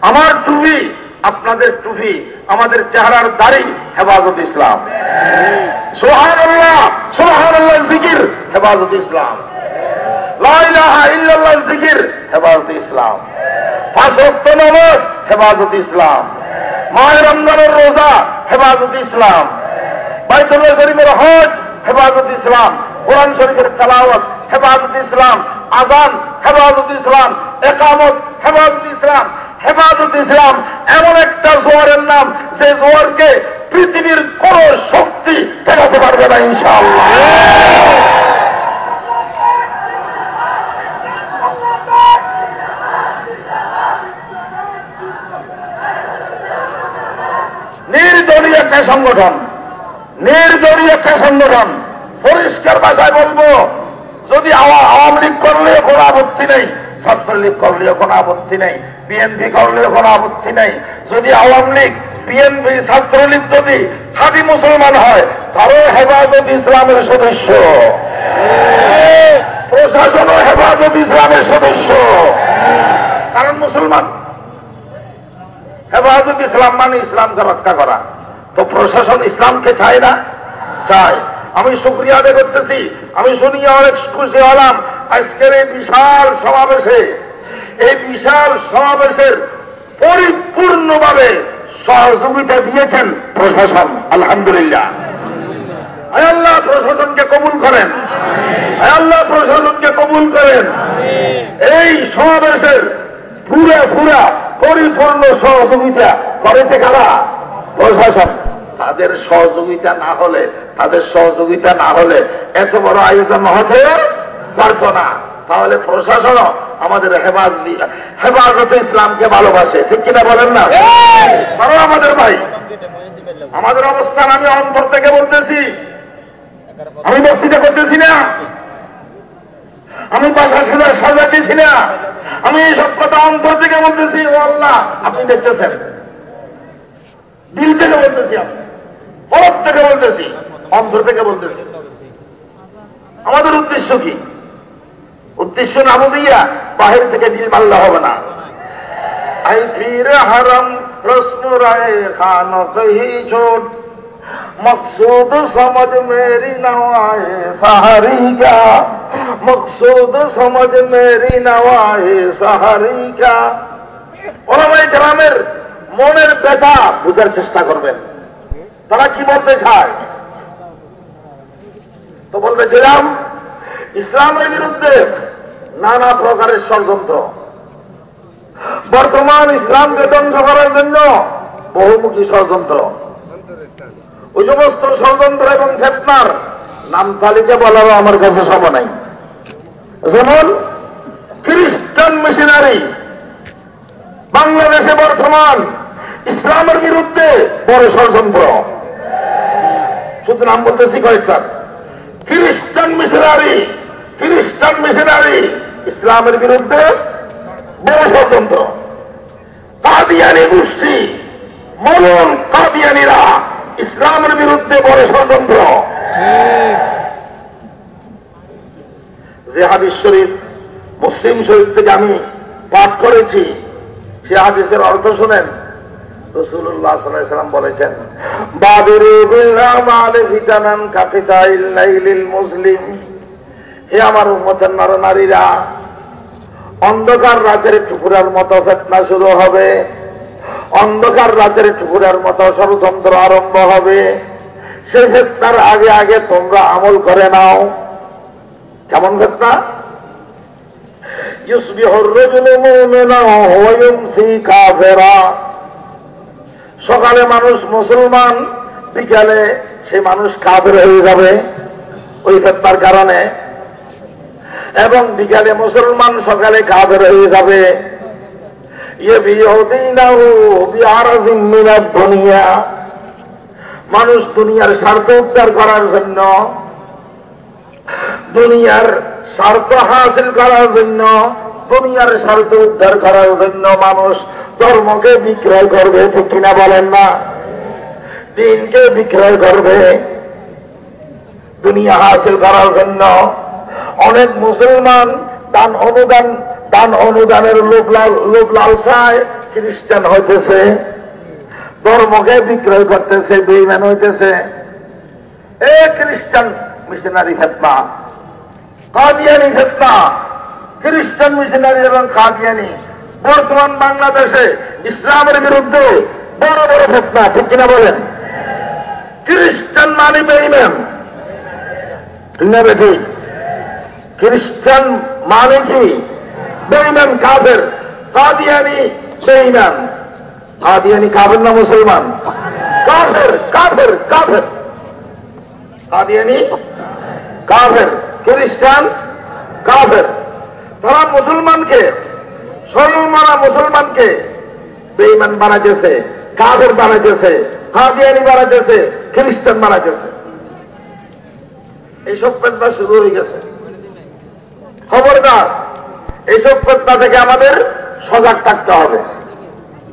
আমার টুপি আপনাদের টুপি, আমাদের চেহারার দাড়ি, হেফাজত ইসলাম। জিকির, হেফাজত ইসলাম। জিকির, হেফাজত ইসলাম। ওয়াক্ত নামাজ, হেফাজত ইসলাম। মায়ের রমজানের রোজা, হেফাজত ইসলাম। বাইতুল্লাহ শরীফের হজ, হেফাজত ইসলাম। কোরআন শরীফের তেলাওয়াত, হেফাজত ইসলাম। আজান হেফাজত ইসলাম। একামত, হেফাজত ইসলাম। হেফাজত ইসলাম এমন একটা জোয়ারের নাম, যে জোয়ারকে পৃথিবীর কোন শক্তি ঠেকাতে পারবে না নির্দলীয় একটা সংগঠন, নির্দলীয় একটা সংগঠন। পরিষ্কার ভাষায় বলব, যদি আওয়া- আওয়ামী লীগ করলেও কোনো আপত্তি নেই, ছাত্রলীগ করলেও কোনো আপত্তি নেই। বিএনপি করলেও কোনো আপত্তি নেই। যদি আওয়ামী লীগ, বিএনপি, ছাত্রলীগ যদি খাঁটি মুসলমান হয়, তারও হেফাজত ইসলামের সদস্য। প্রশাসনও হেফাজত ইসলামের সদস্য। কারণ মুসলমান, হেফাজত ইসলাম মানে ইসলামকে রক্ষা করা। তো প্রশাসন ইসলামকে চায় না? চায়। আমি শুক্রিয়া আদায় করতেছি। আমি শুনিয়ে অনেক খুশি হলাম। আজকের এই বিশাল সমাবেশে এই বিশাল সমাবেশের পরিপূর্ণভাবে সহযোগিতা দিয়েছেন প্রশাসন, আলহামদুলিল্লাহ। আল্লাহ প্রশাসনকে কবুল করেন। আল্লাহ প্রশাসনকে কবুল করেন। এই সমাবেশের পুরা পুরা পরিপূর্ণ সহযোগিতা করেছে কারা? প্রশাসন। তাদের সহযোগিতা না হলে, তাদের সহযোগিতা না হলে এত বড় আয়োজন হতে পারত না। তাহলে প্রশাসনও আমাদের হেফাজত হেফাজতে ইসলামকে ভালোবাসে। ঠিক কিনা বলেন না? কারণ আমাদের ভাই। আমাদের অবস্থান আমি অন্তর থেকে বলতেছি। আমি বক্তৃতা করতেছি না। আমি বাসা সাজা সাজাতেছি না। আমি এইসব কথা অন্তর থেকে বলতেছি। ও আল্লাহ আপনি দেখতেছেন? দিল থেকে বলতেছি আমি। হরফ থেকে বলতেছি। অন্তর থেকে বলতেছি। আমাদের উদ্দেশ্য কি? উদ্দেশ্য না বুঝিয়া বাহির থেকে দিল মাল্লা হবে না। রায় খান গ্রামের মনের ব্যথা বুঝার চেষ্টা করবেন। তারা কি বলতে চায়? তো বলবে যেরাম ইসলামের বিরুদ্ধে নানা প্রকারের ষড়যন্ত্র। বর্তমান ইসলামকে ধ্বংস করার জন্য বহুমুখী ষড়যন্ত্র। ওই সমস্ত ষড়যন্ত্র এবং ফেতনার নাম তালিকা বলারও আমার কাছে সব নাই। যেমন খ্রিস্টান মিশনারি বাংলাদেশে বর্তমান ইসলামের বিরুদ্ধে বড় ষড়যন্ত্র। শুধু নাম বলতেছি কয়েকটা খ্রিস্টান মিশনারি খ্রিস্টান মিশনারি ইসলামের বিরুদ্ধে বড় ষড়যন্ত্র। কাদিয়ানি গোষ্ঠী মরণ কাদিয়ানিরা ইসলামের বিরুদ্ধে বড় ষড়যন্ত্র। যে হাদিস শরীফ মুসলিম শরীফ থেকে আমি পাঠ করেছি। সে হাদিসের অর্থ শোনেন। রসুল্লাহ সাল্লাম বলেছেন মুসলিম। হে আমার উম্মতের নর নারীরা অন্ধকার রাতের টুকুরার মতো ফেতনা শুরু হবে। অন্ধকার রাতের টুকুরার মতো ষড়যন্ত্র আরম্ভ হবে। সেই ফেতনার আগে আগে তোমরা আমল করে নাও। কেমন ফেতনা? সকালে মানুষ মুসলমান, বিকালে সে মানুষ কাবের হয়ে যাবে। ওই ফেতনার কারণে এবং বিকালে মুসলমান সকালে কাবের হয়ে যাবে। দুনিয়া। মানুষ দুনিয়ার স্বার্থ উদ্ধার করার জন্য, দুনিয়ার স্বার্থ হাসিল করার জন্য, দুনিয়ার স্বার্থ উদ্ধার করার জন্য মানুষ ধর্মকে বিক্রয় করবে, ঠিক কিনা বলেন না? দিনকে বিক্রয় করবে, দুনিয়া হাসিল করার জন্য অনেক মুসলমান দান অনুদান, দান অনুদানের লোভ লোভ লালসায় খ্রিস্টান হইতেছে। ধর্মকে বিক্রয় করতেছে বেইমান হইতেছে। এ খ্রিস্টান মিশনারি ফেতনা। কাদিয়ানি ফেতনা। খ্রিস্টান মিশনারি এবং কাদিয়ানি। বর্তমান বাংলাদেশে ইসলামের বিরুদ্ধে বড় বড় ফেতনা, ঠিক কিনা বলেন? খ্রিস্টান মানে বেইমেন ঠিক খ্রিস্টান মানে কি? বেইমান কাফের। কাদিয়ানি বেইমান কাদিয়ানি কাফের না মুসলমান? কাফের কাফের কাফের। কাদিয়ানি কাফের, খ্রিস্টান কাফের। তারা মুসলমানকে সলমানা মুসলমানকে বেইমান বানাইতেছে, কাফের বানাইতেছে, কাদিয়ানি বানাইতেছে, খ্রিস্টান বানাইতেছে। এইসব পেটনা শুরু হয়ে গেছে। খবরদার এইসব পেটনা থেকে আমাদের সজাগ থাকতে হবে।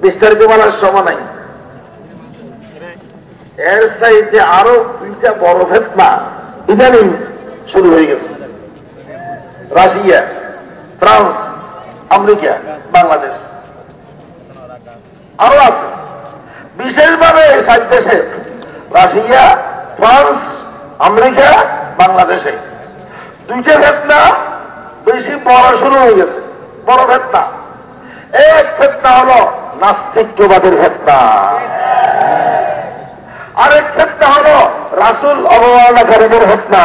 বিস্তারিত বলার সময় নাই। এর সাইডে আরও দুইটা বড় ফেতনা ইদানিং শুরু হয়ে গেছে। Russia, France, America, Bangladesh. আরও আছে। বিশেষভাবে এই সাইড দেশে, রাশিয়া, ফ্রান্স, আমেরিকা, বাংলাদেশে। দুইটা ফেতনা বেশি বড় শুরু হয়ে গেছে। বড় ফেতনা। এক ফেতনা হল নাস্তিক্যবাদের ফেতনা। আরেক ক্ষেত্রে হল রাসুল অবমাননাকারীদের ঘটনা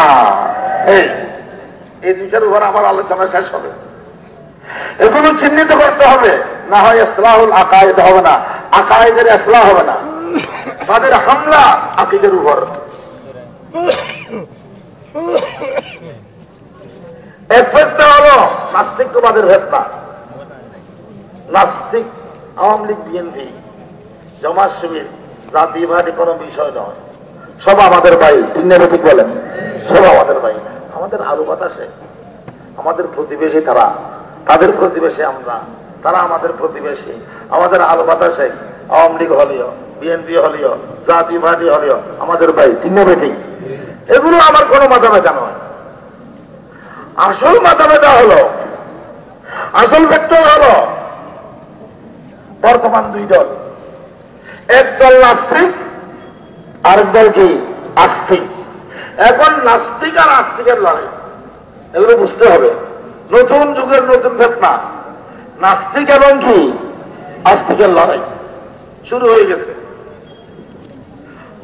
এই এই দুইটার উপর আমার আলোচনা শেষ হবে। এগুলো চিহ্নিত করতে হবে। না হয় ইসলাহুল আকায়েদ হবে না। আকায়েদের ইসলাহ হবে না। তাদের হামলা আকিদের উপর। এক ফেতনা হল নাস্তিক্যবাদের ফেতনা নাস্তিক আওয়ামী লীগ, বিএনপি, জমাত শিবির জাতিবাদী কোনো বিষয় নয়। সব আমাদের ভাই ঠিক বলেন। সব আমাদের ভাই আমাদের আলু বাতাসে। আমাদের প্রতিবেশী তারা। তাদের প্রতিবেশী আমরা। তারা আমাদের প্রতিবেশী। আমাদের আলু বাতাসে। আওয়ামী লীগ হলিও, বিএনপি হলিও জাতিবাদী হলিও আমাদের ভাই ঠিক এগুলো আমার কোনো মাথা ব্যথা নয়। আসল মাথা ব্যথা হল, আসল ফ্যাক্টর হল বর্তমান দুই দল। একদল নাস্তিক, আরেক দল কি আস্তিক? এখন নাস্তিক আর আস্তিকের লড়াই, এগুলো বুঝতে হবে। নতুন যুগের নতুন ফেতনা নাস্তিক এবং কি আস্তিকের লড়াই। শুরু হয়ে গেছে।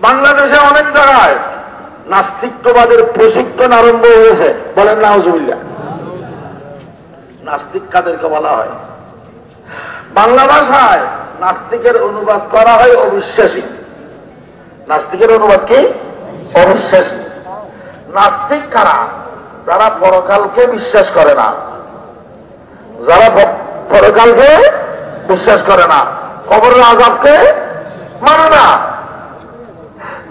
বাংলাদেশে অনেক জায়গায় নাস্তিক্যবাদের প্রশিক্ষণ আরম্ভ হয়েছে। বলেন নাহজুবিল্লা নাস্তিক কাদেরকে বলা হয়? বাংলা ভাষায় নাস্তিকের অনুবাদ করা হয় অবিশ্বাসী। নাস্তিকের অনুবাদ কি? অবিশ্বাসী। নাস্তিক কারা? যারা পরকালকে বিশ্বাস করে না। যারা পরকালকে বিশ্বাস করে না। কবরের আজাবকে মানে না।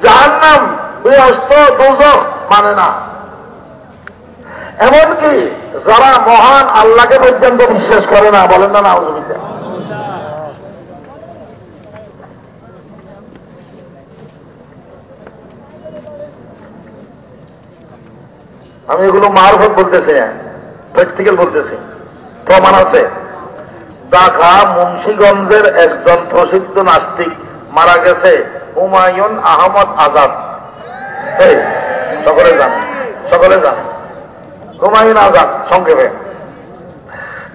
যার নাম বৃহস্ত দুজক মানে না। এমনকি যারা মহান আল্লাহকে পর্যন্ত বিশ্বাস করে না, বলেন না না অসুবিধা আমি এগুলো মারফত বলতেছি প্র্যাকটিক্যাল বলতেছি। প্রমাণ আছে। ঢাকা, মুন্সীগঞ্জের একজন প্রসিদ্ধ নাস্তিক মারা গেছে হুমায়ুন আহমদ আজাদ। সকলে যান সকলে যান। হুমায়ুন আজাদ সংক্ষেপে।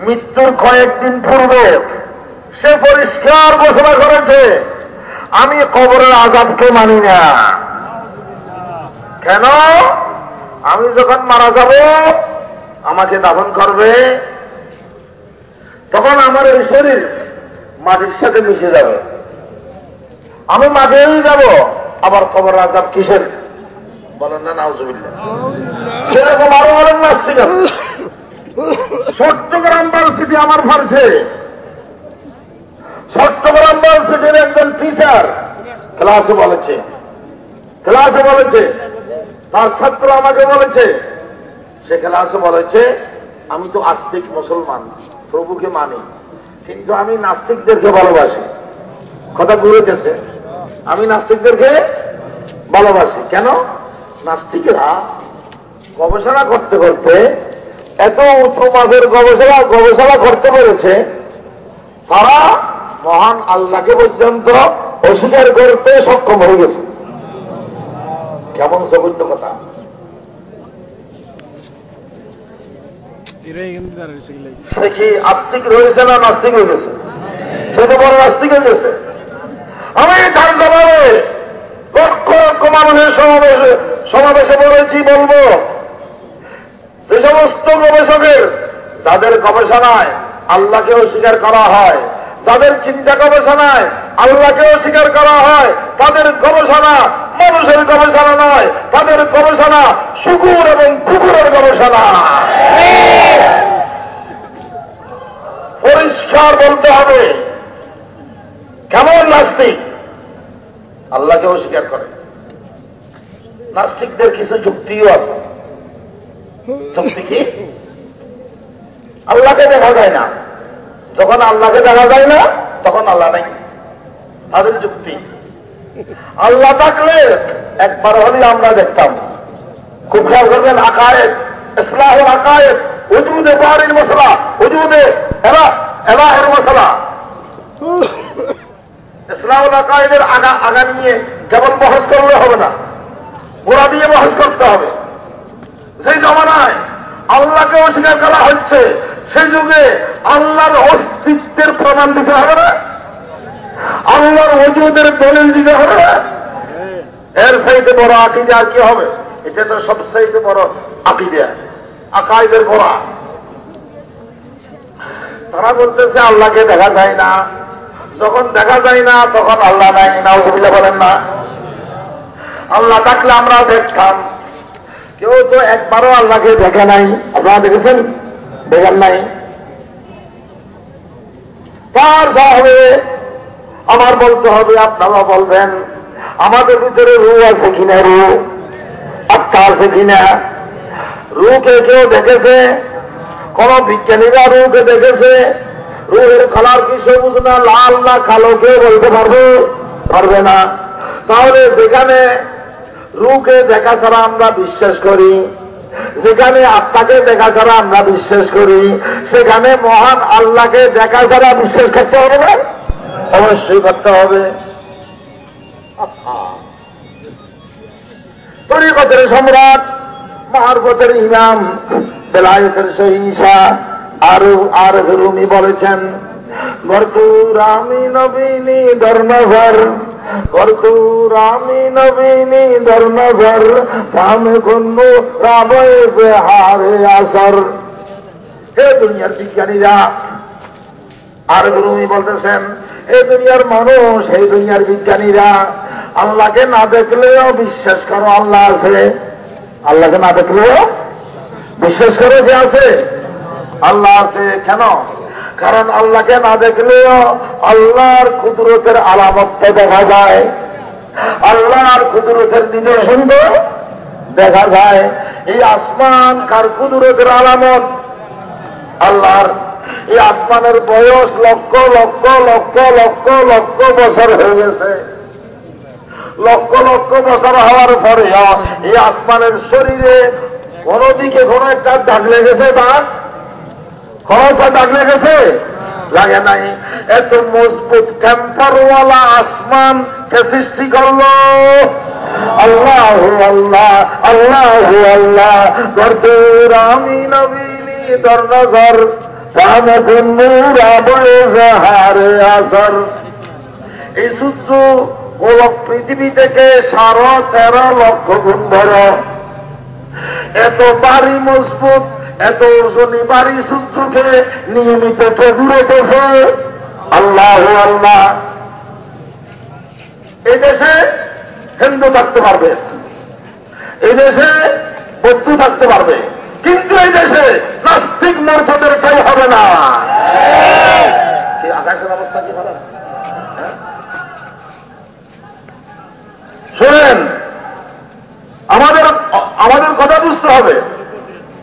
মৃত্যুর কয়েকদিন পূর্বে সে পরিষ্কার ঘোষণা করেছে, আমি কবরের আজাবকে মানি না। কেন? আমি যখন মারা যাব, আমাকে দাফন করবে। তখন আমার এই শরীর মাটির সাথে মিশে যাবে। আমি মাঠেই যাব, আবার খবর রাজাব কিসের? বলেন না নাউজুবিল্লা সেরকম আরও অনেক নাস্তিক আছে চট্টগ্রাম ভার্সিটি আমার ফার্সে চট্টগ্রাম ভার্সিটির একজন টিচার ক্লাসে বলেছে। ক্লাসে বলেছে। তার ছাত্র আমাকে বলেছে। সে ক্লাসে বলেছে আমি তো আস্তিক মুসলমান প্রভুকে মানি কিন্তু আমি নাস্তিকদেরকে ভালোবাসি। কথা ঘুরেছে আমি নাস্তিকদেরকে ভালোবাসি। কেন? নাস্তিকরা গবেষণা করতে করতে এত উঁচু মাদের গবেষণা গবেষণা করতে পেরেছে তারা মহান আল্লাহকে পর্যন্ত অস্বীকার করতে সক্ষম হয়ে গেছে। কেমন জঘন্য কথা। সে কি আস্তিক রয়েছে না নাস্তিক হয়ে গেছে? সে তো বড় নাস্তিক হয়ে গেছে। আমি তার জবাবে লক্ষ লক্ষ মানুষের সমাবেশে সমাবেশে বলেছি, বলব, যে সমস্ত গবেষকের, যাদের গবেষণায় আল্লাহকে অস্বীকার করা হয়, যাদের চিন্তা গবেষণায় আল্লাহকে অস্বীকার করা হয়, তাদের গবেষণা মানুষের গবেষণা নয়, তাদের গবেষণা শুকুর এবং কুকুরের গবেষণা। পরিষ্কার বলতে হবে, কেমন নাস্তিক আল্লাহকে অস্বীকার করে। নাস্তিকদের কিছু যুক্তিও আছে। যুক্তি কি? আল্লাহকে দেখা যায় না। যখন আল্লাহকে দেখা যায় না তখন আল্লাহ নাই। তাদের যুক্তি। আল্লাহ থাকলে একবার হলেই আমরা দেখতাম। খুব খেয়াল করবেন আকায়েত ইসলাহের আকায়েত উজুদে বাড়ির মশলা উজুদে এরা এলাহের মশলা। ইসলামুল আকায়েদের আগা আগা নিয়ে কেবল বহস করলে হবে না। গোড়া দিয়ে বহস করতে হবে। সেই জমানায় আল্লাহকে অস্বীকার করা হচ্ছে। সেই যুগে আল্লাহর অস্তিত্বের প্রমাণ দিতে হবে না। আল্লাহর অজুদের দলিল দিতে হবে না। এর সাইতে বড় আকিদে আর কি হবে? এটা তো সবচাইতে বড় আকিদে। আকাইদের গোড়া। তারা বলতেছে, আল্লাহকে দেখা যায় না। যখন দেখা যায় না, তখন আল্লাহ নাই। নাউজুবিল্লাহ বলেন না। আল্লাহ থাকলে আমরা দেখতাম কেউ তো একবারও আল্লাহকে দেখে নাই। আপনারা দেখেছেন? দেখেন নাই। তার যা হবে আমার বলতে হবে, আপনারা বলবেন, আমাদের ভিতরে রু আছে কিনা রু? আত্মা আছে কিনা? রুকে কেউ দেখেছে? কোন বিজ্ঞানীরা রুকে দেখেছে? রুহের কালার কি সবুজ না লাল না কালো, কেউ বলতে পারবে? পারবে না। তাহলে সেখানে রুকে দেখা ছাড়া আমরা বিশ্বাস করি। যেখানে আত্মাকে দেখা ছাড়া আমরা বিশ্বাস করি, সেখানে মহান আল্লাহকে দেখা ছাড়া বিশ্বাস করতে হবে না? অবশ্যই করতে হবে। তরিকতের সম্রাট, মারফতের ইমাম, বেলায়েতের সহিংসা আর আর রুমি বলেছেন ভরতুরামি নবীনী ধর্মঘর ভরতুরামি নবীনী ধর্মঘর ফামে কুন্নু রাময়ে হারে আসর। হে দুনিয়ার বিজ্ঞানীরা, আর গুরুমি বলতেছেন এই দুনিয়ার মানুষ এই দুনিয়ার বিজ্ঞানীরা, আল্লাহকে না দেখলেও বিশ্বাস করো আল্লাহ আছে। আল্লাহকে না দেখলেও বিশ্বাস করো যে আছে। আল্লাহ আছে কেন? কারণ আল্লাহকে না দেখলেও আল্লাহর কুদরতের আলামতটা দেখা যায়। আল্লাহর কুদরতের নিদর্শন তো দেখা যায়। এই আসমান কার কুদরতের আলামত? আল্লাহর। এই আসমানের বয়স লক্ষ লক্ষ লক্ষ লক্ষ লক্ষ বছর হয়ে গেছে। লক্ষ লক্ষ বছর হওয়ার পরে এই আসমানের শরীরে কোন দিকে কোন একটা দাগ লেগেছে দাগ একটা দাগ লেগেছে লাগে নাই। এত মজবুত টেম্পারওয়ালা আসমান কে সৃষ্টি করল? আল্লাহ আল্লাহ আল্লাহ আল্লাহ। গর্তুর আমি নবীনী হারে আসর এই সূত্র গোলক পৃথিবী থেকে সাড়ে তেরো লক্ষ গুণ বড়। এত বাড়ি মজবুত এত ওজনী বাড়ি সূত্রকে নিয়মিত প্রভু রেখেছে আল্লাহ আল্লাহ। এই দেশে হিন্দু থাকতে পারবে। এই দেশে বৌদ্ধ থাকতে পারবে। কিন্তু এই দেশে নাস্তিক মর্থদের ঠাই হবে না। আকাশের অবস্থা কি ভালো শোনেন, আমাদের আমাদের কথা বুঝতে হবে।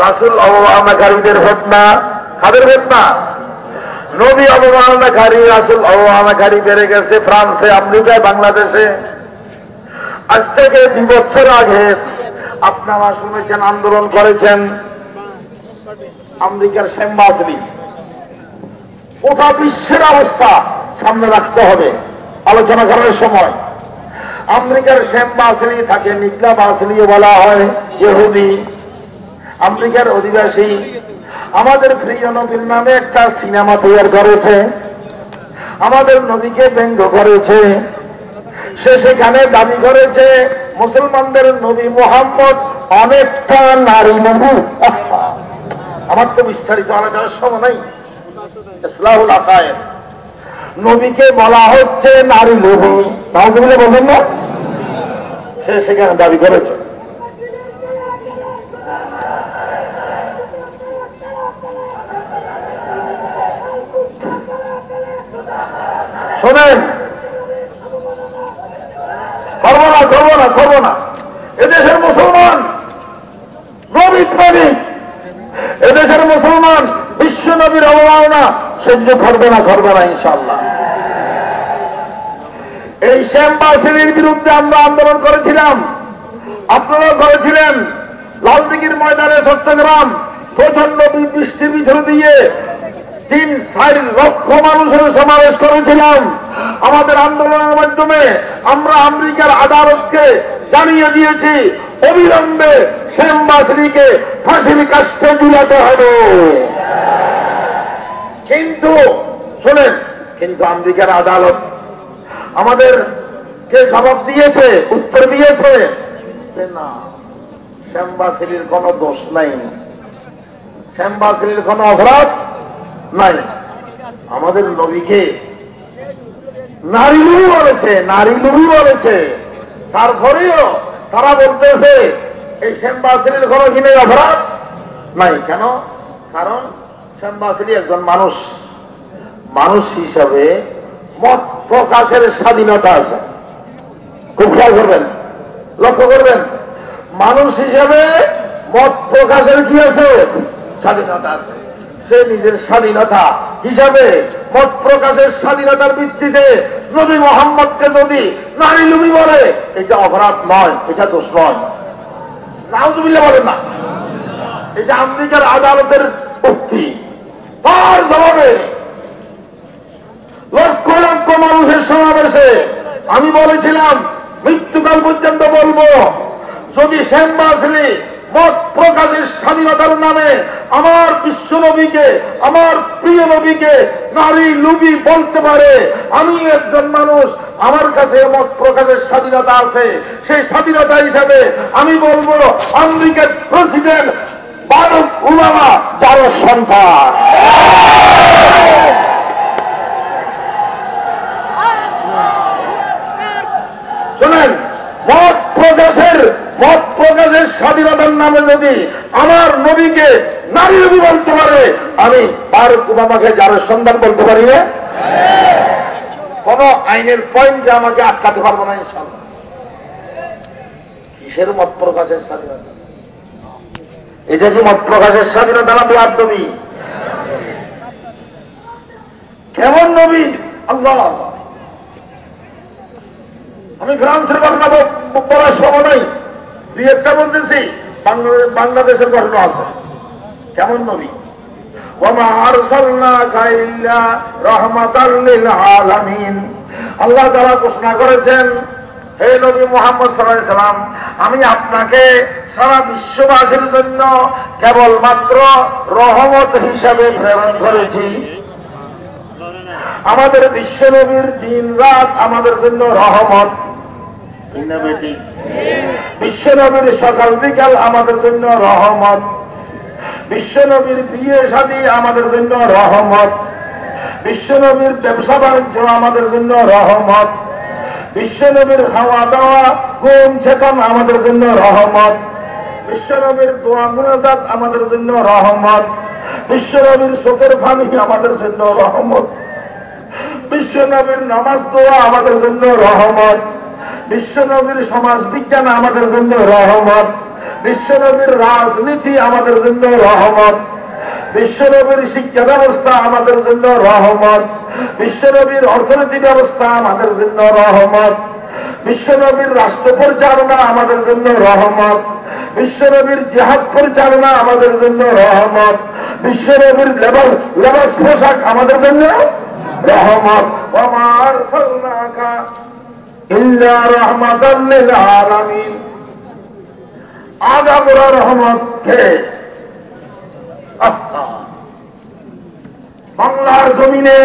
রাসুল অবমাননাকারীদের ঘটনা কাদের ঘটনা নবী অবমাননাকারী রাসুল অবমাননাকারী বেড়ে গেছে ফ্রান্সে, আমেরিকায়, বাংলাদেশে। আজ থেকে দুই বছর আগে আপনারা শুনেছেন, আন্দোলন করেছেন আমেরিকার শ্যাম্বাসলি ওটা বিশ্বের অবস্থা সামনে রাখতে হবে, আলোচনা করার সময়। আমেরিকার শ্যাম বাসলি থাকে নিকলা বাসলিও বলা হয়, ইহুদি। আমেরিকার অধিবাসী। আমাদের প্রিয় নবীর নামে একটা সিনেমা তৈরি করেছে। আমাদের নদীকে ব্যঙ্গ করেছে। সে সেখানে দাবি করেছে, মুসলমানদের নবী মোহাম্মদ অনেকটা নারী নবু। আমার তো বিস্তারিত আলোচনার সময় নাই। ইসলাহুল নবীকে বলা হচ্ছে নারী নবী। তাহলে বলবেন না? সে সেখানে দাবি করেছে। শোনেন। করব না করব না করব না। এদেশের মুসলমান নবী প্রেমিক এদেশের মুসলমান, বিশ্ব নবীর অবমাননা। সহ্য করবে না করবে না ইনশাল্লাহ এই শ্যামবাসীর বিরুদ্ধে আমরা আন্দোলন করেছিলাম। আপনারাও করেছিলেন। লালদিঘির ময়দানে চট্টগ্রাম প্রচণ্ড বৃষ্টির ভিতরে দিয়ে তিন, চার লক্ষ মানুষের সমাবেশ করেছিলাম। আমাদের আন্দোলনের মাধ্যমে আমরা আমেরিকার আদালতকে জানিয়ে দিয়েছি, অবিলম্বে শ্যামবাসীকে ফাঁসির কাষ্টে ঝুলাতে হবে। কিন্তু, শোনেন, কিন্তু আমেরিকার আদালত আমাদের কে জবাব দিয়েছে, উত্তর দিয়েছে? না শ্যামবাসির কোন দোষ নাই। শ্যামবাসির কোন অপরাধ নাই। আমাদের নবীকে নারী লুবি বলেছে নারী লুবি বলেছে। তারপরেও তারা বলতেছে, এই শ্যামবাসির কোন কিনে অপরাধ নাই। কেন? কারণ শ্যামবাসিনী একজন মানুষ। মানুষ হিসাবে মত প্রকাশের স্বাধীনতা আছে। খুব খেয়াল করবেন, লক্ষ্য করবেন। মানুষ হিসাবে মত প্রকাশের কি আছে? স্বাধীনতা আছে। সে নিজের স্বাধীনতা হিসাবে মত প্রকাশের স্বাধীনতার ভিত্তিতে নবী মোহাম্মদকে যদি নারী লুবি বলে, এটা অপরাধ নয়, এটা দোষ নয়। নাউজুবিল্লা বলেন না। এটা আমেরিকার আদালতের উক্তি। তার জবাবে লক্ষ লক্ষ মানুষের সমাবেশে আমি বলেছিলাম, মৃত্যুকাল পর্যন্ত বলব, যদি শ্যামবাসলি মত প্রকাশের স্বাধীনতার নামে আমার বিশ্ব নবীকে আমার প্রিয় নবীকে নারী লুবি বলতে পারে। আমি একজন মানুষ আমার কাছে মত প্রকাশের স্বাধীনতা আছে। সেই স্বাধীনতা হিসাবে আমি বলব আমেরিকার প্রেসিডেন্ট বারুক উলামা যার সন্তান। শোনেন মত প্রকাশের মত প্রকাশের স্বাধীনতার নামে যদি আমার নবীকে নারী নবী বলতে পারে, আমি বারুক উমামাকে যার সন্তান বলতে পারি না? কোন আইনের পয়েন্টে আমাকে আটকাতে পারব না ইনশাল্লাহ কিসের মত প্রকাশের স্বাধীনতা? এটা কি মত প্রকাশের স্বাধীনতা না বিয়াদবি কেমন নবী? আল্লাহ। আমি ফ্রান্সের ঘটনা বলার সময় নাই। দুই একটা বলতেছি বাংলাদেশের ঘটনা আছে। কেমন নবী? আল্লাহ তারা ঘোষণা করেছেন, হে নবী মোহাম্মদ সাল্লাম, আমি আপনাকে সারা বিশ্ববাসীর জন্য কেবলমাত্র রহমত হিসাবে প্রেরণ করেছি। আমাদের বিশ্বনবীর দিন রাত আমাদের জন্য রহমত। বিশ্বনবীর সকাল বিকাল আমাদের জন্য রহমত। বিশ্বনবীর বিয়ে সাদী আমাদের জন্য রহমত। বিশ্বনবীর ব্যবসা বাণিজ্য আমাদের জন্য রহমত। বিশ্বনবীর খাওয়া দাওয়া কোন চেতন আমাদের জন্য রহমত। বিশ্বনবীর দোয়া মুনাজাত আমাদের জন্য রহমত। বিশ্বনবীর চোখের ফানি আমাদের জন্য রহমত। বিশ্বনবীর নামাজ দোয়া আমাদের জন্য রহমত। বিশ্বনবীর সমাজ বিজ্ঞান আমাদের জন্য রহমত। বিশ্বনবীর রাজনীতি আমাদের জন্য রহমত। বিশ্বনবীর শিক্ষা ব্যবস্থা আমাদের জন্য রহমত। বিশ্বনবীর অর্থনীতি ব্যবস্থা আমাদের জন্য রহমত। বিশ্বনবীর রাষ্ট্র পরিচালনা আমাদের জন্য রহমত। বিশ্বনবীর জেহাদ পরিচালনা আমাদের জন্য রহমত। বিশ্বনবীর লেবাস পোশাক আমাদের জন্য রহমত। আমার সল্লাকা আলামিন। আগাগোড়া রহমত বাংলার জমিনে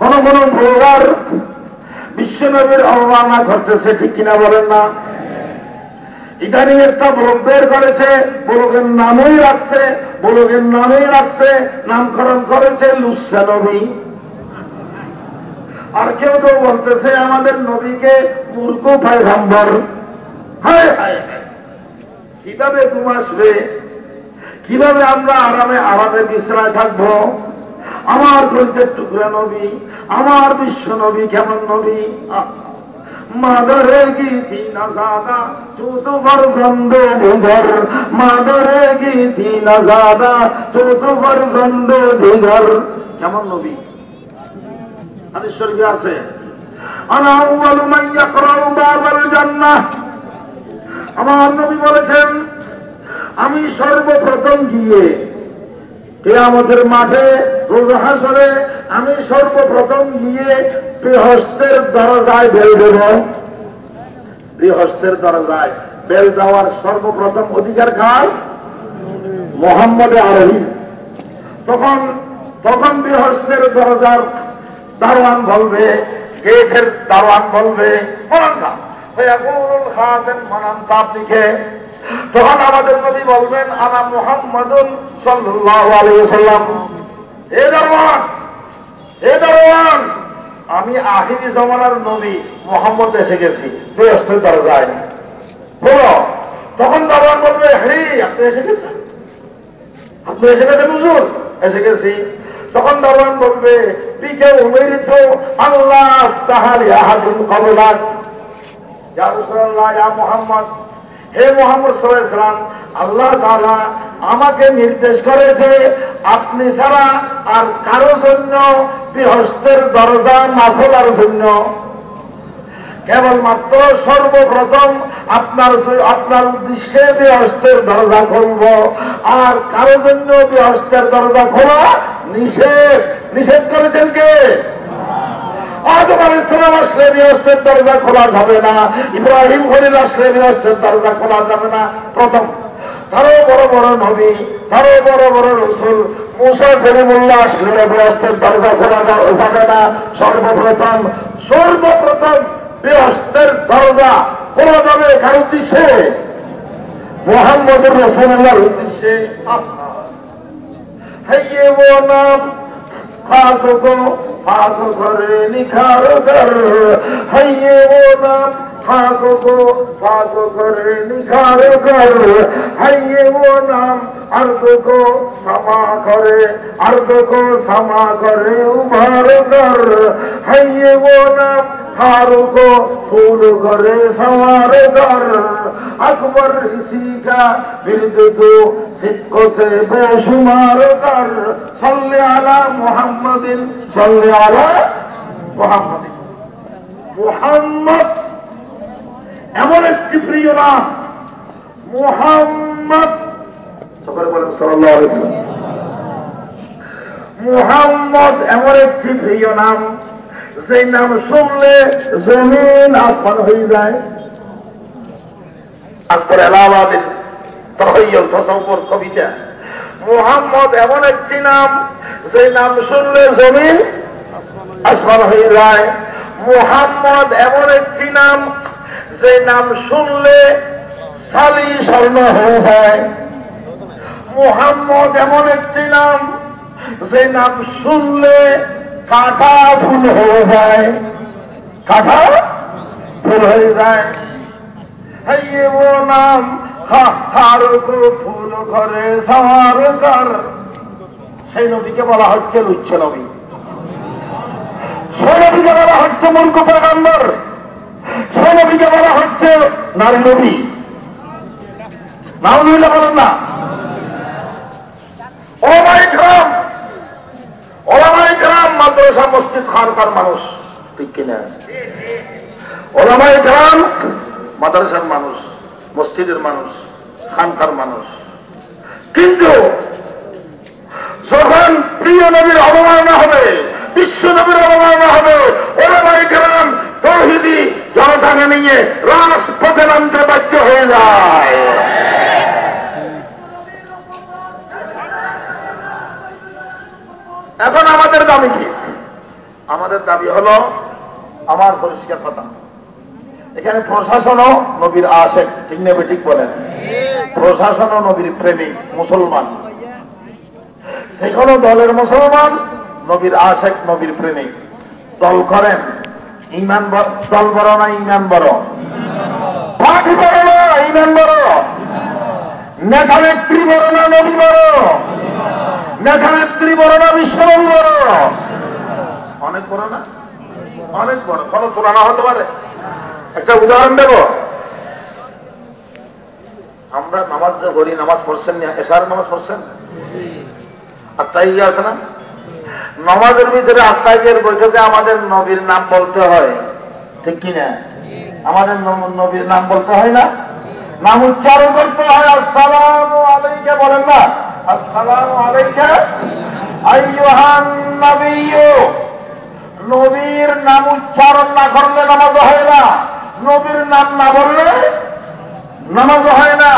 কোন কোন ভোগার বিশ্বনবীর অবমাননা ঘটতেছে, ঠিক কিনা বলেন না? ইদানিং একটা ব্লগ বের করেছে, ব্লগের নামই রাখছে, ব্লগের নামই রাখছে, নামকরণ করেছে লুসা নবী। আর কেউ কেউ বলতেছে, আমাদের নবীকে মূর্খ পায়গাম্বর। হায় কীভাবে ঘুম আসবে? কীভাবে আমরা আরামে আরামে বিশ্রায় থাকব? আমার কলকের টুকরা নবী, আমার বিশ্ব নবী কেমন নবী! মাদারে গীতি না চৌথবার জন্ড দিঘর মাদারে গীতি না চৌথবার জন্ড দিঘর কেমন নবী? হাদিস শরীফে আছে আনা আউয়ালু মান বাবাল জান্নাহ। আমার নবী বলেছেন, আমি সর্বপ্রথম গিয়ে কেয়ামতের মাঠে রোজ হাসরে আমি সর্বপ্রথম গিয়ে বৃহস্তের দরজায় বেল দেব। বৃহস্তের দরজায় বেল দেওয়ার সর্বপ্রথম অধিকার খার মোহাম্মদে আরবি। তখন তখন বৃহস্তের দরজার দারোয়ান বলবে গেটের দারোয়ান বলবে? তখন আমাদের নবী বলবেন, আনা আলাইহি সাল্লাম এ দারোয়ান এ দারোয়ান, আমি আখিরি জমানার নবী মোহাম্মদ এসে গেছি বৃহস্পতি দরজায়। বলো, তখন দারোয়ান বলবে হে আপনি এসে গেছেন। আপনি এসে গেছেন, হুজুর, এসে গেছি। তখন দারোয়ান বলবে পিকে উমেরিত আল্লাহ তাহার মুহাম্মদ, হে মোহাম্মদ সাল্লাম, আল্লাহ তাআলা আমাকে নির্দেশ করেছে আপনি ছাড়া আর কারও জন্য বৃহস্তের দরজা না খোলার জন্য কেবলমাত্র সর্বপ্রথম আপনার আপনার উদ্দেশ্যে বৃহস্তের দরজা খুলব। আর কারও জন্য বৃহস্তের দরজা খোলা নিষেধ নিষেধ করেছেন কে? আদম ইসলাম আসলে বৃহস্পের দরজা খোলা যাবে না। ইব্রাহিম খলিল আসলে বৃহস্পের দরজা খোলা যাবে না। প্রথম, তারও বড় বড় নবী, তারও বড় বড় রসুল, মুসা করিমুল্লাহ আসলে বৃহস্পের দরজা খোলা যাবে না। সর্বপ্রথম সর্বপ্রথম বৃহস্পের দরজা খোলা যাবে কার উদ্দেশ্যে? মোহাম্মদুর রসুল্লাহর উদ্দেশ্যে। ہے وہ نام۔ ہاتھ کو ہاتھ بھرے نکھار کر۔ ہے وہ نام۔ पाक को पाक करे निखार कर है वो नाम अर्ध को समा करे अर्ध को समा करे उभार कर है वो नाम थारू को फूल करे सवार कर अकबर इसी का विरद तो सिद्ध से बेशुमार कर सल्याला आला मोहम्मदिन सल्ले आला मोहम्मदिन मोहम्मद এমন একটি প্রিয় নাম, মুহাম্মদ। সকলে বলেন আলাইহি মুহাম্মদ এমন একটি প্রিয় নাম যে নাম শুনলে জমিন আসমান হয়ে যায়। আকবর এলাহাবাদের তহৈয়ল তসৌর কবিতা, মুহাম্মদ এমন একটি নাম যে নাম শুনলে জমিন আসমান হয়ে যায়। মুহাম্মদ এমন একটি নাম যে নাম শুনলে সালি স্বর্ণ হয়ে যায়। মুহাম্মদ এমন একটি নাম, যে নাম শুনলে কাঁটা ফুল হয়ে যায়। কাঁটা ফুল হয়ে যায়। ও নাম হার ফুল করে সার কর সেই নদীকে বলা হচ্ছে লুচ্ছ নবী। সেই নদীকে বলা হচ্ছে মূর্খ পেগাম্বর সেই নদীকে বলা হচ্ছে নারী নবী। নাউজুবিল্লাহ বলেন না। গ্রাম গ্রাম মাদ্রাসা মসজিদ খানকার মানুষ। ঠিক কিনা? গ্রাম মাদ্রাসার মানুষ, মসজিদের মানুষ, খানকার মানুষ। কিন্তু যখন প্রিয় নবীর অবমাননা হবে, বিশ্ব নবীর অবমাননা হবে ওলামাই গ্রাম তৌহিদি জনতাকে নিয়ে রাজপথে নামতে বাধ্য হয়ে যায়। এখন আমাদের দাবি কি? আমাদের দাবি হল আমার পরিষ্কার কথা। এখানে প্রশাসনও নবীর আশেক, ঠিক নেবে, ঠিক বলেন। প্রশাসনও নবীর প্রেমিক, মুসলমান। যে দলের মুসলমান নবীর আশেক, নবীর প্রেমিক। দল করেন ইমান দল বড় না ইমান বড়? পার্টি বড় না ইমান বড়? নেতা নেত্রী বড় না নবী বড়? নেতা নেত্রী বড় না বিশ্বনবী বড়? অনেক বড় না? অনেক বড়। কোন তুলনা হতে পারে? একটা উদাহরণ দেব। আমরা নামাজ যে করি নামাজ পড়ছেন এসার নামাজ পড়ছেন? আর তাই আছে না? নমাজের ভিতরে আত্মাইয়ের বৈঠকে আমাদের নবীর নাম বলতে হয়। ঠিক কিনা আমাদের নবীর নাম বলতে হয় না? নাম উচ্চারণ করতে হয়, আসসালাম আলাইকা বলেন না? আসসালাম আলাইকা নবীর নাম উচ্চারণ না করলে নামাজ হয় না। নবীর নাম না বললে নামাজ হয় না।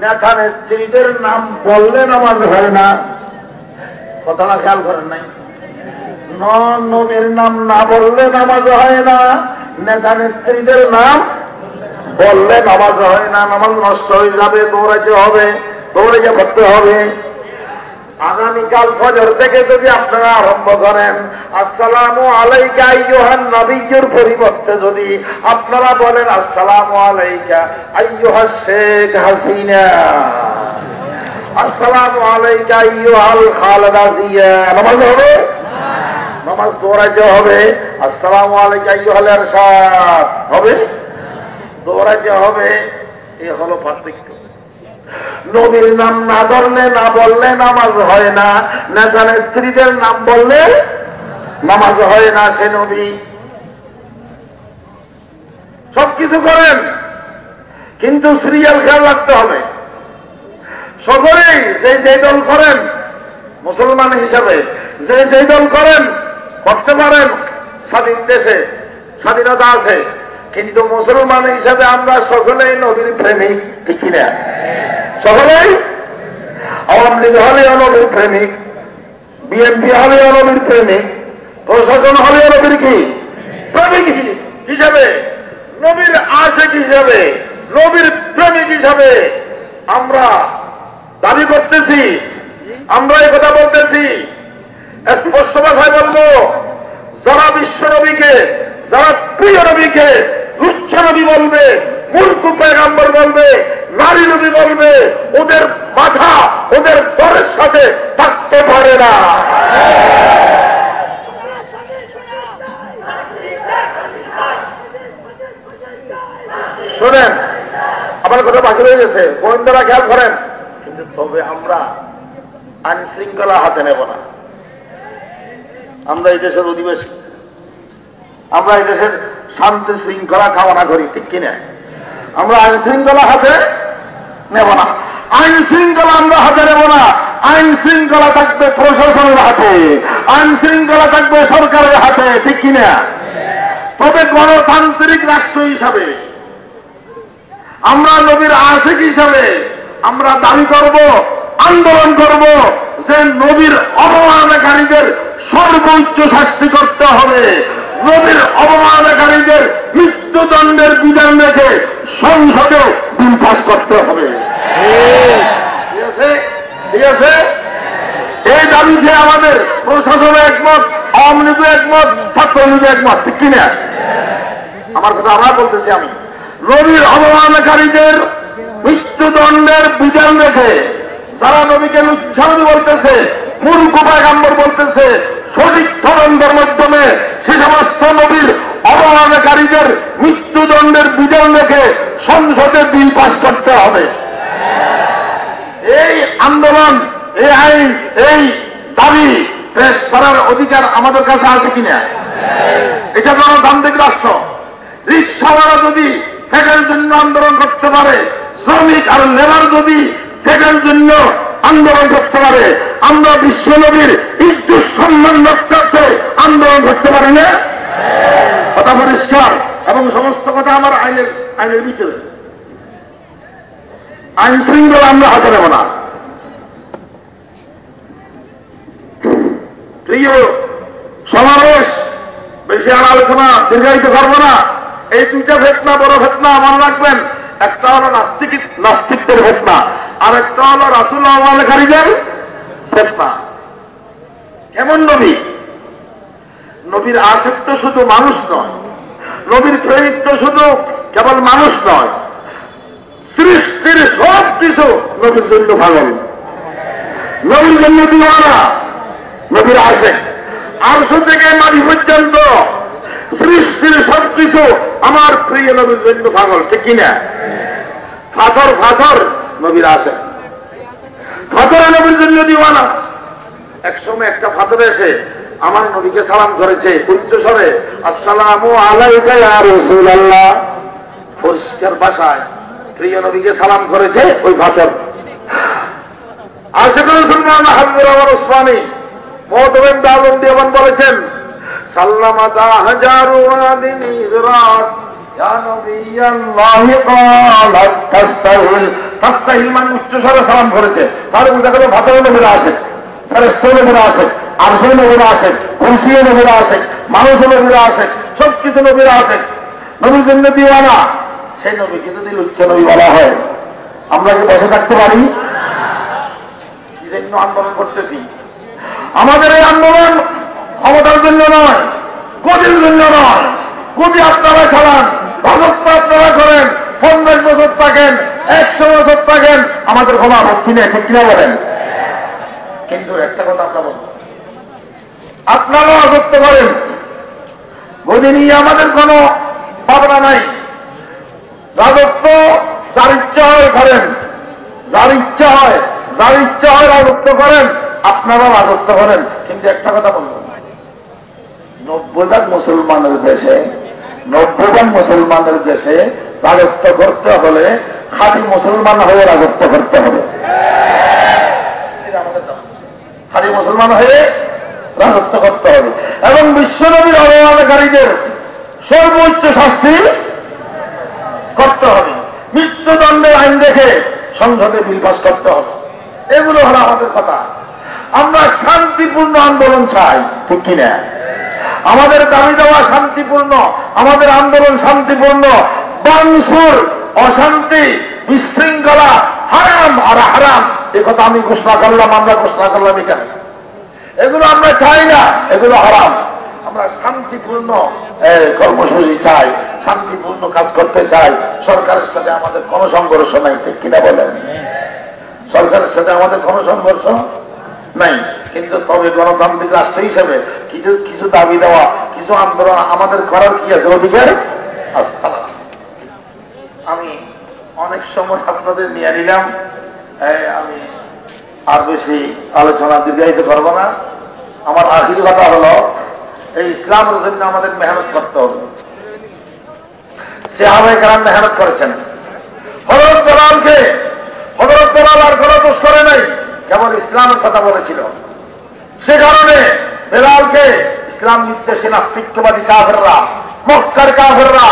নেতা নেত্রীদের নাম বললে নামাজ হয় না। কথাটা খেয়াল করেন নাই। নবীর নাম না বললে নামাজ হয় না, নেতা নেত্রীদের নাম বললে নামাজ হয় না, নামাজ নষ্ট হয়ে যাবে, দৌড়াইতে হবে দৌড়ে পড়তে হবে। আগামীকাল ফজর থেকে যদি আপনারা আরম্ভ করেন, আসসালাম আলাইকা আইয়ুহান নবিয়্যুর পরিবর্তে যদি আপনারা বলেন, আসসালাম আলাইকা আইয়ুহা শেখ হাসিনা। আসসালামু নামাজ হবে? দৌড়াইতে হবে। আসসালামু হবে? দৌড়াইতে হবে। এ হলো পার্থক্য। নবীর নাম না ধরলে, না বললে নামাজ হয় না। নেতা নেত্রীদের নাম বললে নামাজ হয় না সে নবী। সবকিছু করেন। কিন্তু সিরিয়াল খেয়াল রাখতে হবে। সকলেই যে যে দল করেন, মুসলমান হিসাবে যে যে দল করেন, করতে পারেন, স্বাধীন দেশে, স্বাধীনতা আছে। কিন্তু মুসলমান হিসাবে আমরা সকলেই নবীর প্রেমিক, ঠিক কিনা সকলেই? আওয়ামী লীগ হলেও নবীর প্রেমিক, বিএনপি হলেও নবীর প্রেমিক, প্রশাসন হলেও নবীর কি? প্রেমিক হিসাবে, নবীর আশেক হিসাবে, নবীর প্রেমিক হিসাবে আমরা দাবি করতেছি। আমরা এই কথা বলতেছি। স্পষ্ট ভাষায় বলব, যারা বিশ্ব নবীকে, যারা প্রিয় নবীকে উচ্চ নবী বলবে, মূর্খ পেগাম্বর বলবে, নারী নবী বলবে, ওদের মাথা ওদের দরের সাথে থাকতে পারে না। শোনেন, আমার কথা বাকি রয়ে গেছে। গোয়েন্দারা খেয়াল করেন। তবে আমরা আইন শৃঙ্খলা হাতে নেব না। আমরা এই দেশের অধিবাসী। আমরা এই দেশের শান্তি শৃঙ্খলা কামনা করি, ঠিক কিনা আমরা আইন শৃঙ্খলা হাতে নেব না। আইন শৃঙ্খলা আমরা হাতে নেব না। আইন শৃঙ্খলা থাকবে প্রশাসনের হাতে। আইন শৃঙ্খলা থাকবে সরকারের হাতে, ঠিক কিনা তবে গণতান্ত্রিক রাষ্ট্র হিসাবে, আমরা নবীর আশেক হিসাবে আমরা দাবি করব, আন্দোলন করব যে নবীর অবমাননাকারীদের সর্বোচ্চ শাস্তি করতে হবে। নবীর অবমাননাকারীদের মৃত্যুদণ্ডের বিধান রেখে সংসদে বিল পাস করতে হবে। ঠিক আছে? ঠিক আছে? এই দাবিতে আমাদের প্রশাসন একমত, আওয়ামী লীগ একমত ছাত্রলীগ একমত, ঠিক কিনা? আমার কথা আবার বলতেছি আমি। নবীর অবমানকারীদের মৃত্যুদণ্ডের বিধান রেখে যারা নবীকে উচ্ছারণ বলতেছে মূর্খ পায়গাম্বর বলতেছে, সঠিক তদন্তের মাধ্যমে সে সমস্ত নবীর অবমানকারীদের মৃত্যুদণ্ডের বিধান রেখে সংসদে বিল পাস করতে হবে। এই আন্দোলন, এই আইন, এই দাবি পেশ করার অধিকার আমাদের কাছে আছে কিনা? এটা গণতান্ত্রিক রাষ্ট্র। রিক্সাওয়ালা যদি পেটের জন্য আন্দোলন করতে পারে শ্রমিক আর লেবার যদি পেটের জন্য আন্দোলন করতে পারে, আমরা বিশ্বনবীর ইজ্জুর সম্মান রক্ষার্থে আন্দোলন করতে পারি না? কথা পরিষ্কার। এবং সমস্ত কথা আমার আইনের আইনের ভিতরে আইন শৃঙ্খলা আমরা হাতে নেব না। সমাবেশ, বেশি আর আলোচনা দীর্ঘায়িত করব না। এই দুইটা ভেটনা বড় ভেটনা মনে রাখবেন। একটা হলো নাস্তিক নাস্তিকদের ভেটনা আর একটা হলো রাসুল আমালকারীদের ভেটনা কেমন নবী? নবীর আশেক তো শুধু মানুষ নয়, নবীর প্রেমিক শুধু কেবল মানুষ নয়, সৃষ্টির সব কিছু নবীর জন্য ভাগল নবীর জন্য দিওয়ানা, নবীর আশেক। আরশো থেকে মাটি পর্যন্ত সৃষ্টির সব কিছু আমার প্রিয় নবীর জন্য পাগল, ঠিক কিনা? ফাথর ফাথর নবীর আসে। ফাথরে নবীর জন্য দিওয়ানা। এক সময় একটা ফাথরে এসে আমার নবীকে সালাম করেছে উচ্চ স্বরে, আসসালাম আলাইকা রাসূলুল্লাহ। পরিষ্কার ভাষায় প্রিয় নবীকে সালাম করেছে ওই ফাথর আশেখ রসুল্লাহ হাবিবুর রহমান ওসমানী, মহতবেন দালম দেওয়ান বলেছেন মানে উচ্চ স্বরে সালাম করেছে। তাহলে বোঝা গেল নবীরা আসে নবীরা আসে নবীরা আসে নবীরা আসে নবীরা আসে সব কিছু নবীরা আসে। নবীর জন্য দিওয়ানা, সেই নবীকে যদি নবী বলা হয়, আমরা কি বসে থাকতে পারি? কি জন্য আন্দোলন করতেছি? আমাদের এই আন্দোলন ক্ষমতার জন্য নয় গদির জন্য নয়। গদি আপনারা খেলান রাজত্ব আপনারা করেন, পঞ্চাশ বছর থাকেন, একশো বছর থাকেন, আমাদের ক্ষমা ভক্তি নেই, ঠিক কিনা বলেন? কিন্তু একটা কথা আমরা বলব। আপনারা রাজত্ব করেন। গদি নিয়ে আমাদের কোনো ভাবনা নাই। রাজত্ব যার ইচ্ছা হয় করেন। যার ইচ্ছা হয়, যার ইচ্ছা হয় রাজত্ব করেন আপনারা রাজত্ব করেন। কিন্তু একটা কথা বলব। নব্বই ভাগ মুসলমানের দেশে নব্বই ভাগ মুসলমানের দেশে রাজত্ব করতে হলে খাঁটি মুসলমান হয়ে রাজত্ব করতে হবে। খাঁটি মুসলমান হয়ে রাজত্ব করতে হবে। এবং বিশ্বনবীর অবমানকারীদের সর্বোচ্চ শাস্তি করতে হবে। মৃত্যুদণ্ডের আইন দেখে সংসদে বিল পাস করতে হবে। এগুলো হলো আমাদের কথা। আমরা শান্তিপূর্ণ আন্দোলন চাই, ঠিক কিনা? আমাদের দাবি দেওয়া শান্তিপূর্ণ, আমাদের আন্দোলন শান্তিপূর্ণ বাংসুর অশান্তি, বিশৃঙ্খলা, হারাম আর হারাম, এ কথা আমি ঘোষণা করলাম, আমরা ঘোষণা করলাম এখানে। এগুলো আমরা চাই না, এগুলো হারাম। আমরা শান্তিপূর্ণ কর্মসূচি চাই, শান্তিপূর্ণ কাজ করতে চাই। সরকারের সাথে আমাদের কোনো সংঘর্ষ নাই কিনা বলেন? সরকারের সাথে আমাদের কোনো সংঘর্ষ? নাই। কিন্তু তবে গণতান্ত্রিক রাষ্ট্র হিসেবে কিছু কিছু দাবি দেওয়া, কিছু আন্দোলন আমাদের করার কি আছে অধিকার? আমি অনেক সময় আপনাদের নিয়ে নিলাম। আমি আর বেশি আলোচনা দীর্ঘায়িত করব না। আমার আখির কথা হলো, এই ইসলামের জন্য আমাদের মেহনত করতে হবে। সে আবে কারণ মেহনত করেছেন। হজরত বেলালকে হজরত বেলাল আর কোনো দোষ করে নাই। কেবল ইসলামের কথা বলেছিল। সে কারণে বেলালকে ইসলাম নির্দেশে নাস্তিক্যবাদী কাফেররা, মক্কার কাফেররা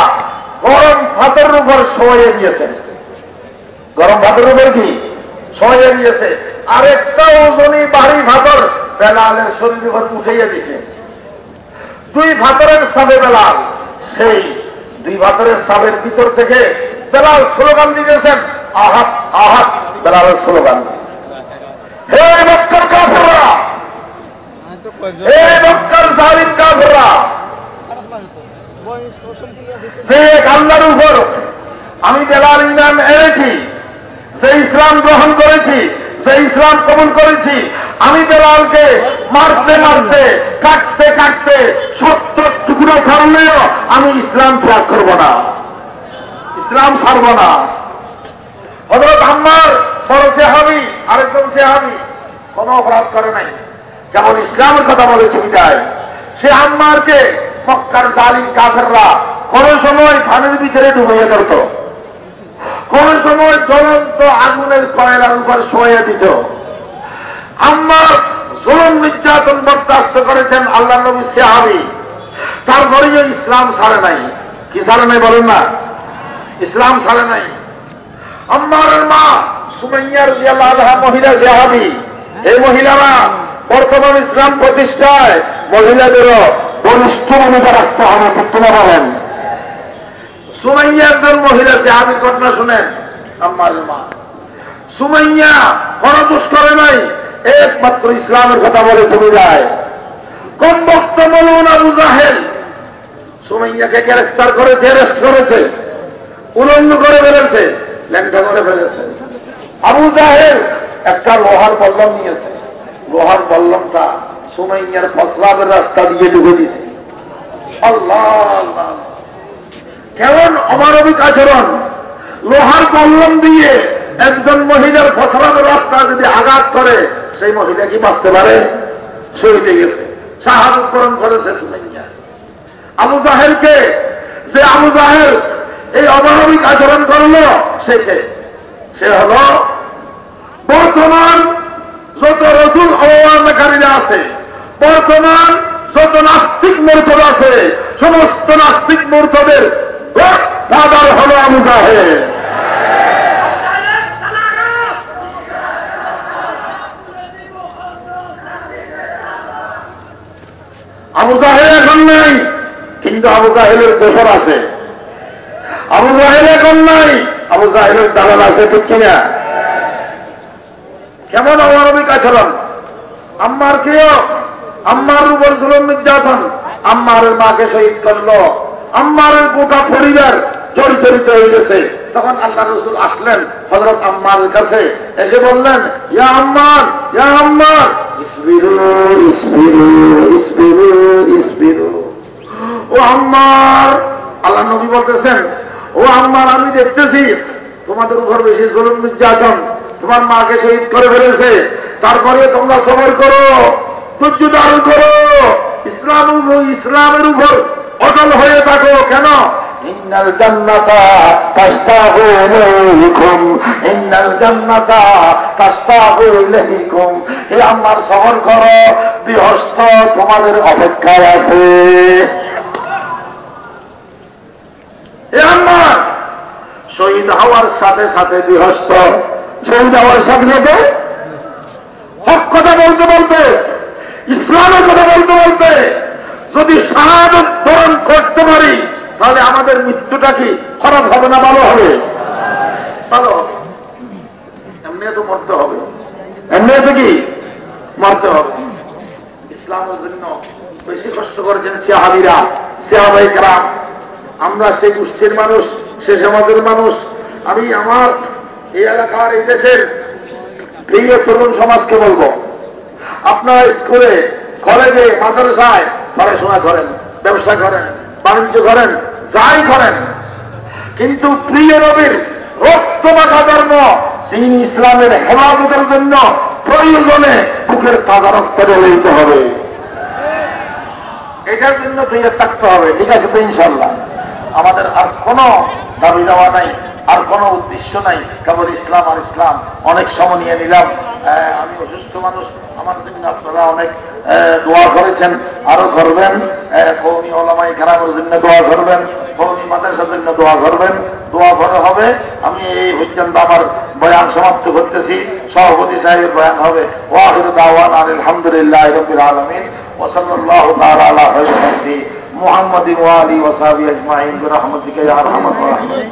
গরম ভাতের উপর শোয়ে দিয়েছেন গরম ভাতের উপর কি? শোয়ে দিয়েছে। আরেকটা ওজনী বাড়ি ভাতর বেলালের শরীর উপর উঠাইয়া দিছে দুই ভাতরের সাবে বেলাল, সেই দুই ভাতরের সাবের ভিতর থেকে বেলাল স্লোগান দিতেছেন আহাত আহাত, বেলালের স্লোগান। আমি বেলাল ইমান এনেছি যে ইসলাম গ্রহণ করেছি যে ইসলাম কবুল করেছি। আমি বেলালকে মারতে মারতে, কাটতে কাটতে সত্তর টুকরো করলেও আমি ইসলাম ত্যাগ করব না। ইসলাম ছাড়ব না। হজরত আম্মার বড় সেহাবি, আরেকজন সেহাবি, কোন অপরাধ করে নাই। যেমন ইসলামের কথা বলেছে বিদায়। সে আম্মারকে মক্কার জালিম কাফেররা কোন সময় ফানের ভিতরে ডুবাইয়া ধরত। কোন সময় জ্বলন্ত আগুনের কয়লার উপর শোয়া দিত। আম্মার জুলুম নির্যাতন বরদাস্ত করেছেন আল্লাহ নবী সেহাবি। তারপরেও ইসলাম সারে নাই। কি সারে নাই বলেন না? ইসলাম সারে নাই। আম্মারের মা মহিলা সেহাবি এই মহিলারা বর্তমান ইসলাম প্রতিষ্ঠায় মহিলাদেরও বলিষ্ঠ ভূমিকা রাখতে হবে তোমরা বলেন। সুমাইয়া একজন মহিলা সেহাবির ঘটনা শুনেন সুমাইয়া কোন দোষ নাই, একমাত্র ইসলামের কথা বলে তুমি যায়। কম বক্ত বলুন আবু জাহেল সুমাইয়াকে গ্রেফতার করেছে অ্যারেস্ট করেছে, উলঙ্গ করে ফেলেছে, ল্যাংটা করে ফেলেছে। আবু জাহেল একটা লোহার বল্লম নিয়েছে। লোহার বল্লমটা সুমাইয়ার ফসলামের রাস্তা দিয়ে ডুবে দিছে। আল্লাহ কেমন অমানবিক আচরণ? লোহার বল্লম দিয়ে একজন মহিলার ফসলামের রাস্তা যদি আঘাত করে, সেই মহিলা কি বাঁচতে পারে? শহীদে গেছে। শাহাদত বরণ করেছে সুমাইয়া। আবু জাহেলকে যে আবু জাহেল এই অমানবিক আচরণ করল, সে কে? সে হল বর্তমান যত রসুল অবমানকারীরা আছে, বর্তমান যত নাস্তিক মূর্খদ আছে, সমস্ত নাস্তিক মূর্খদের ফাদার হল আবু জাহেল। আবু জাহেল এখন নাই, কিন্তু আবু জাহেলের দোষর আছে। আবু জাহেল এখন নাই। আবু জাহেলের দালাল আছে ঠিক কিনা? কেমন অমানবিক আচরণ আম্মার কেউ আম্মার উপর জুলুম নির্যাতন, আম্মারের মাকে শহীদ করল। আম্মারের গোটা পরিবার জড়িত হয়ে গেছে। তখন আল্লাহ রসুল আসলেন হজরত আম্মারের কাছে, এসে বললেন, ইয়া আম্মার ইয়া আম্মার। ইসবিরু ইসবিরু ইসবিরু ইসবিরু। ও আম্মার, আল্লাহ নবী বলতেছেন ও আম্মার আমি দেখতেছি তোমাদের উপর বেশি জুলুম নির্যাতন। তোমার মাকে শহীদ করে ফেলেছে। তারপরে তোমরা সবর করো, ধৈর্য ধারণ করো। ইসলাম ইসলামের উপর অটল হয়ে থাকো। কেন? আমার সবর করো বিহস্ত তোমাদের অপেক্ষায় আছে। শহীদ হওয়ার সাথে সাথে বিহস্ত শহীদ হওয়ার সাথে সাথে? হক কথা বলতে বলতে, ইসলামের কথা বলতে বলতে, যদি শাহাদত বরণ করতে পারি, তাহলে আমাদের মৃত্যুটা কি খারাপ হবে না ভালো হবে? ভালো হবে। এমনি তো মরতে হবে। এমনি তো কি? মরতে হবে। ইসলামের জন্য বেশি কষ্ট করেছেন সিয়াহাবিরা সিয়াহাবাই আমরা সেই গোষ্ঠীর মানুষ, সে সমাজের মানুষ। আমি আমার এই এলাকার, এই দেশের প্রিয় তরুণ সমাজকে বলব, আপনারা স্কুলে, কলেজে, মাদ্রাসায় পড়াশোনা করেন, ব্যবসা করেন, বাণিজ্য করেন, যাই করেন, কিন্তু প্রিয় নবীর রক্ত মাখা ধর্ম দিন ইসলামের হেফাজতের জন্য প্রয়োজনে বুকের তাজা রক্ত ঢেলে হবে। এটার জন্য তৈরি থাকতে হবে, ঠিক আছে তো ইনশাল্লাহ আমাদের আর কোনো দাবি দেওয়া নাই, আর কোন উদ্দেশ্য নাই। কেবল ইসলাম আর ইসলাম। অনেক সময় নিয়ে নিলাম। আমি অসুস্থ মানুষ। আমার জন্য আপনারা অনেক দোয়া করেছেন। আরও করবেন। কৌমি ওলামাই খেলানোর জন্য দোয়া করবেন। কৌমি মাদ্রাসার জন্য দোয়া করবেন। দোয়া ভরে হবে। আমি এই হচ্ছেন আমার বয়ান সমাপ্ত করতেছি। সভাপতি সাহেবের বয়ান হবে। ওয়াহির দাওয়ান আলহামদুলিল্লাহ রবিল আলমিন। ওসল্লাহ তালা محمد وآله وصحبه أجمعين برحمتك يا أرحم الراحمين.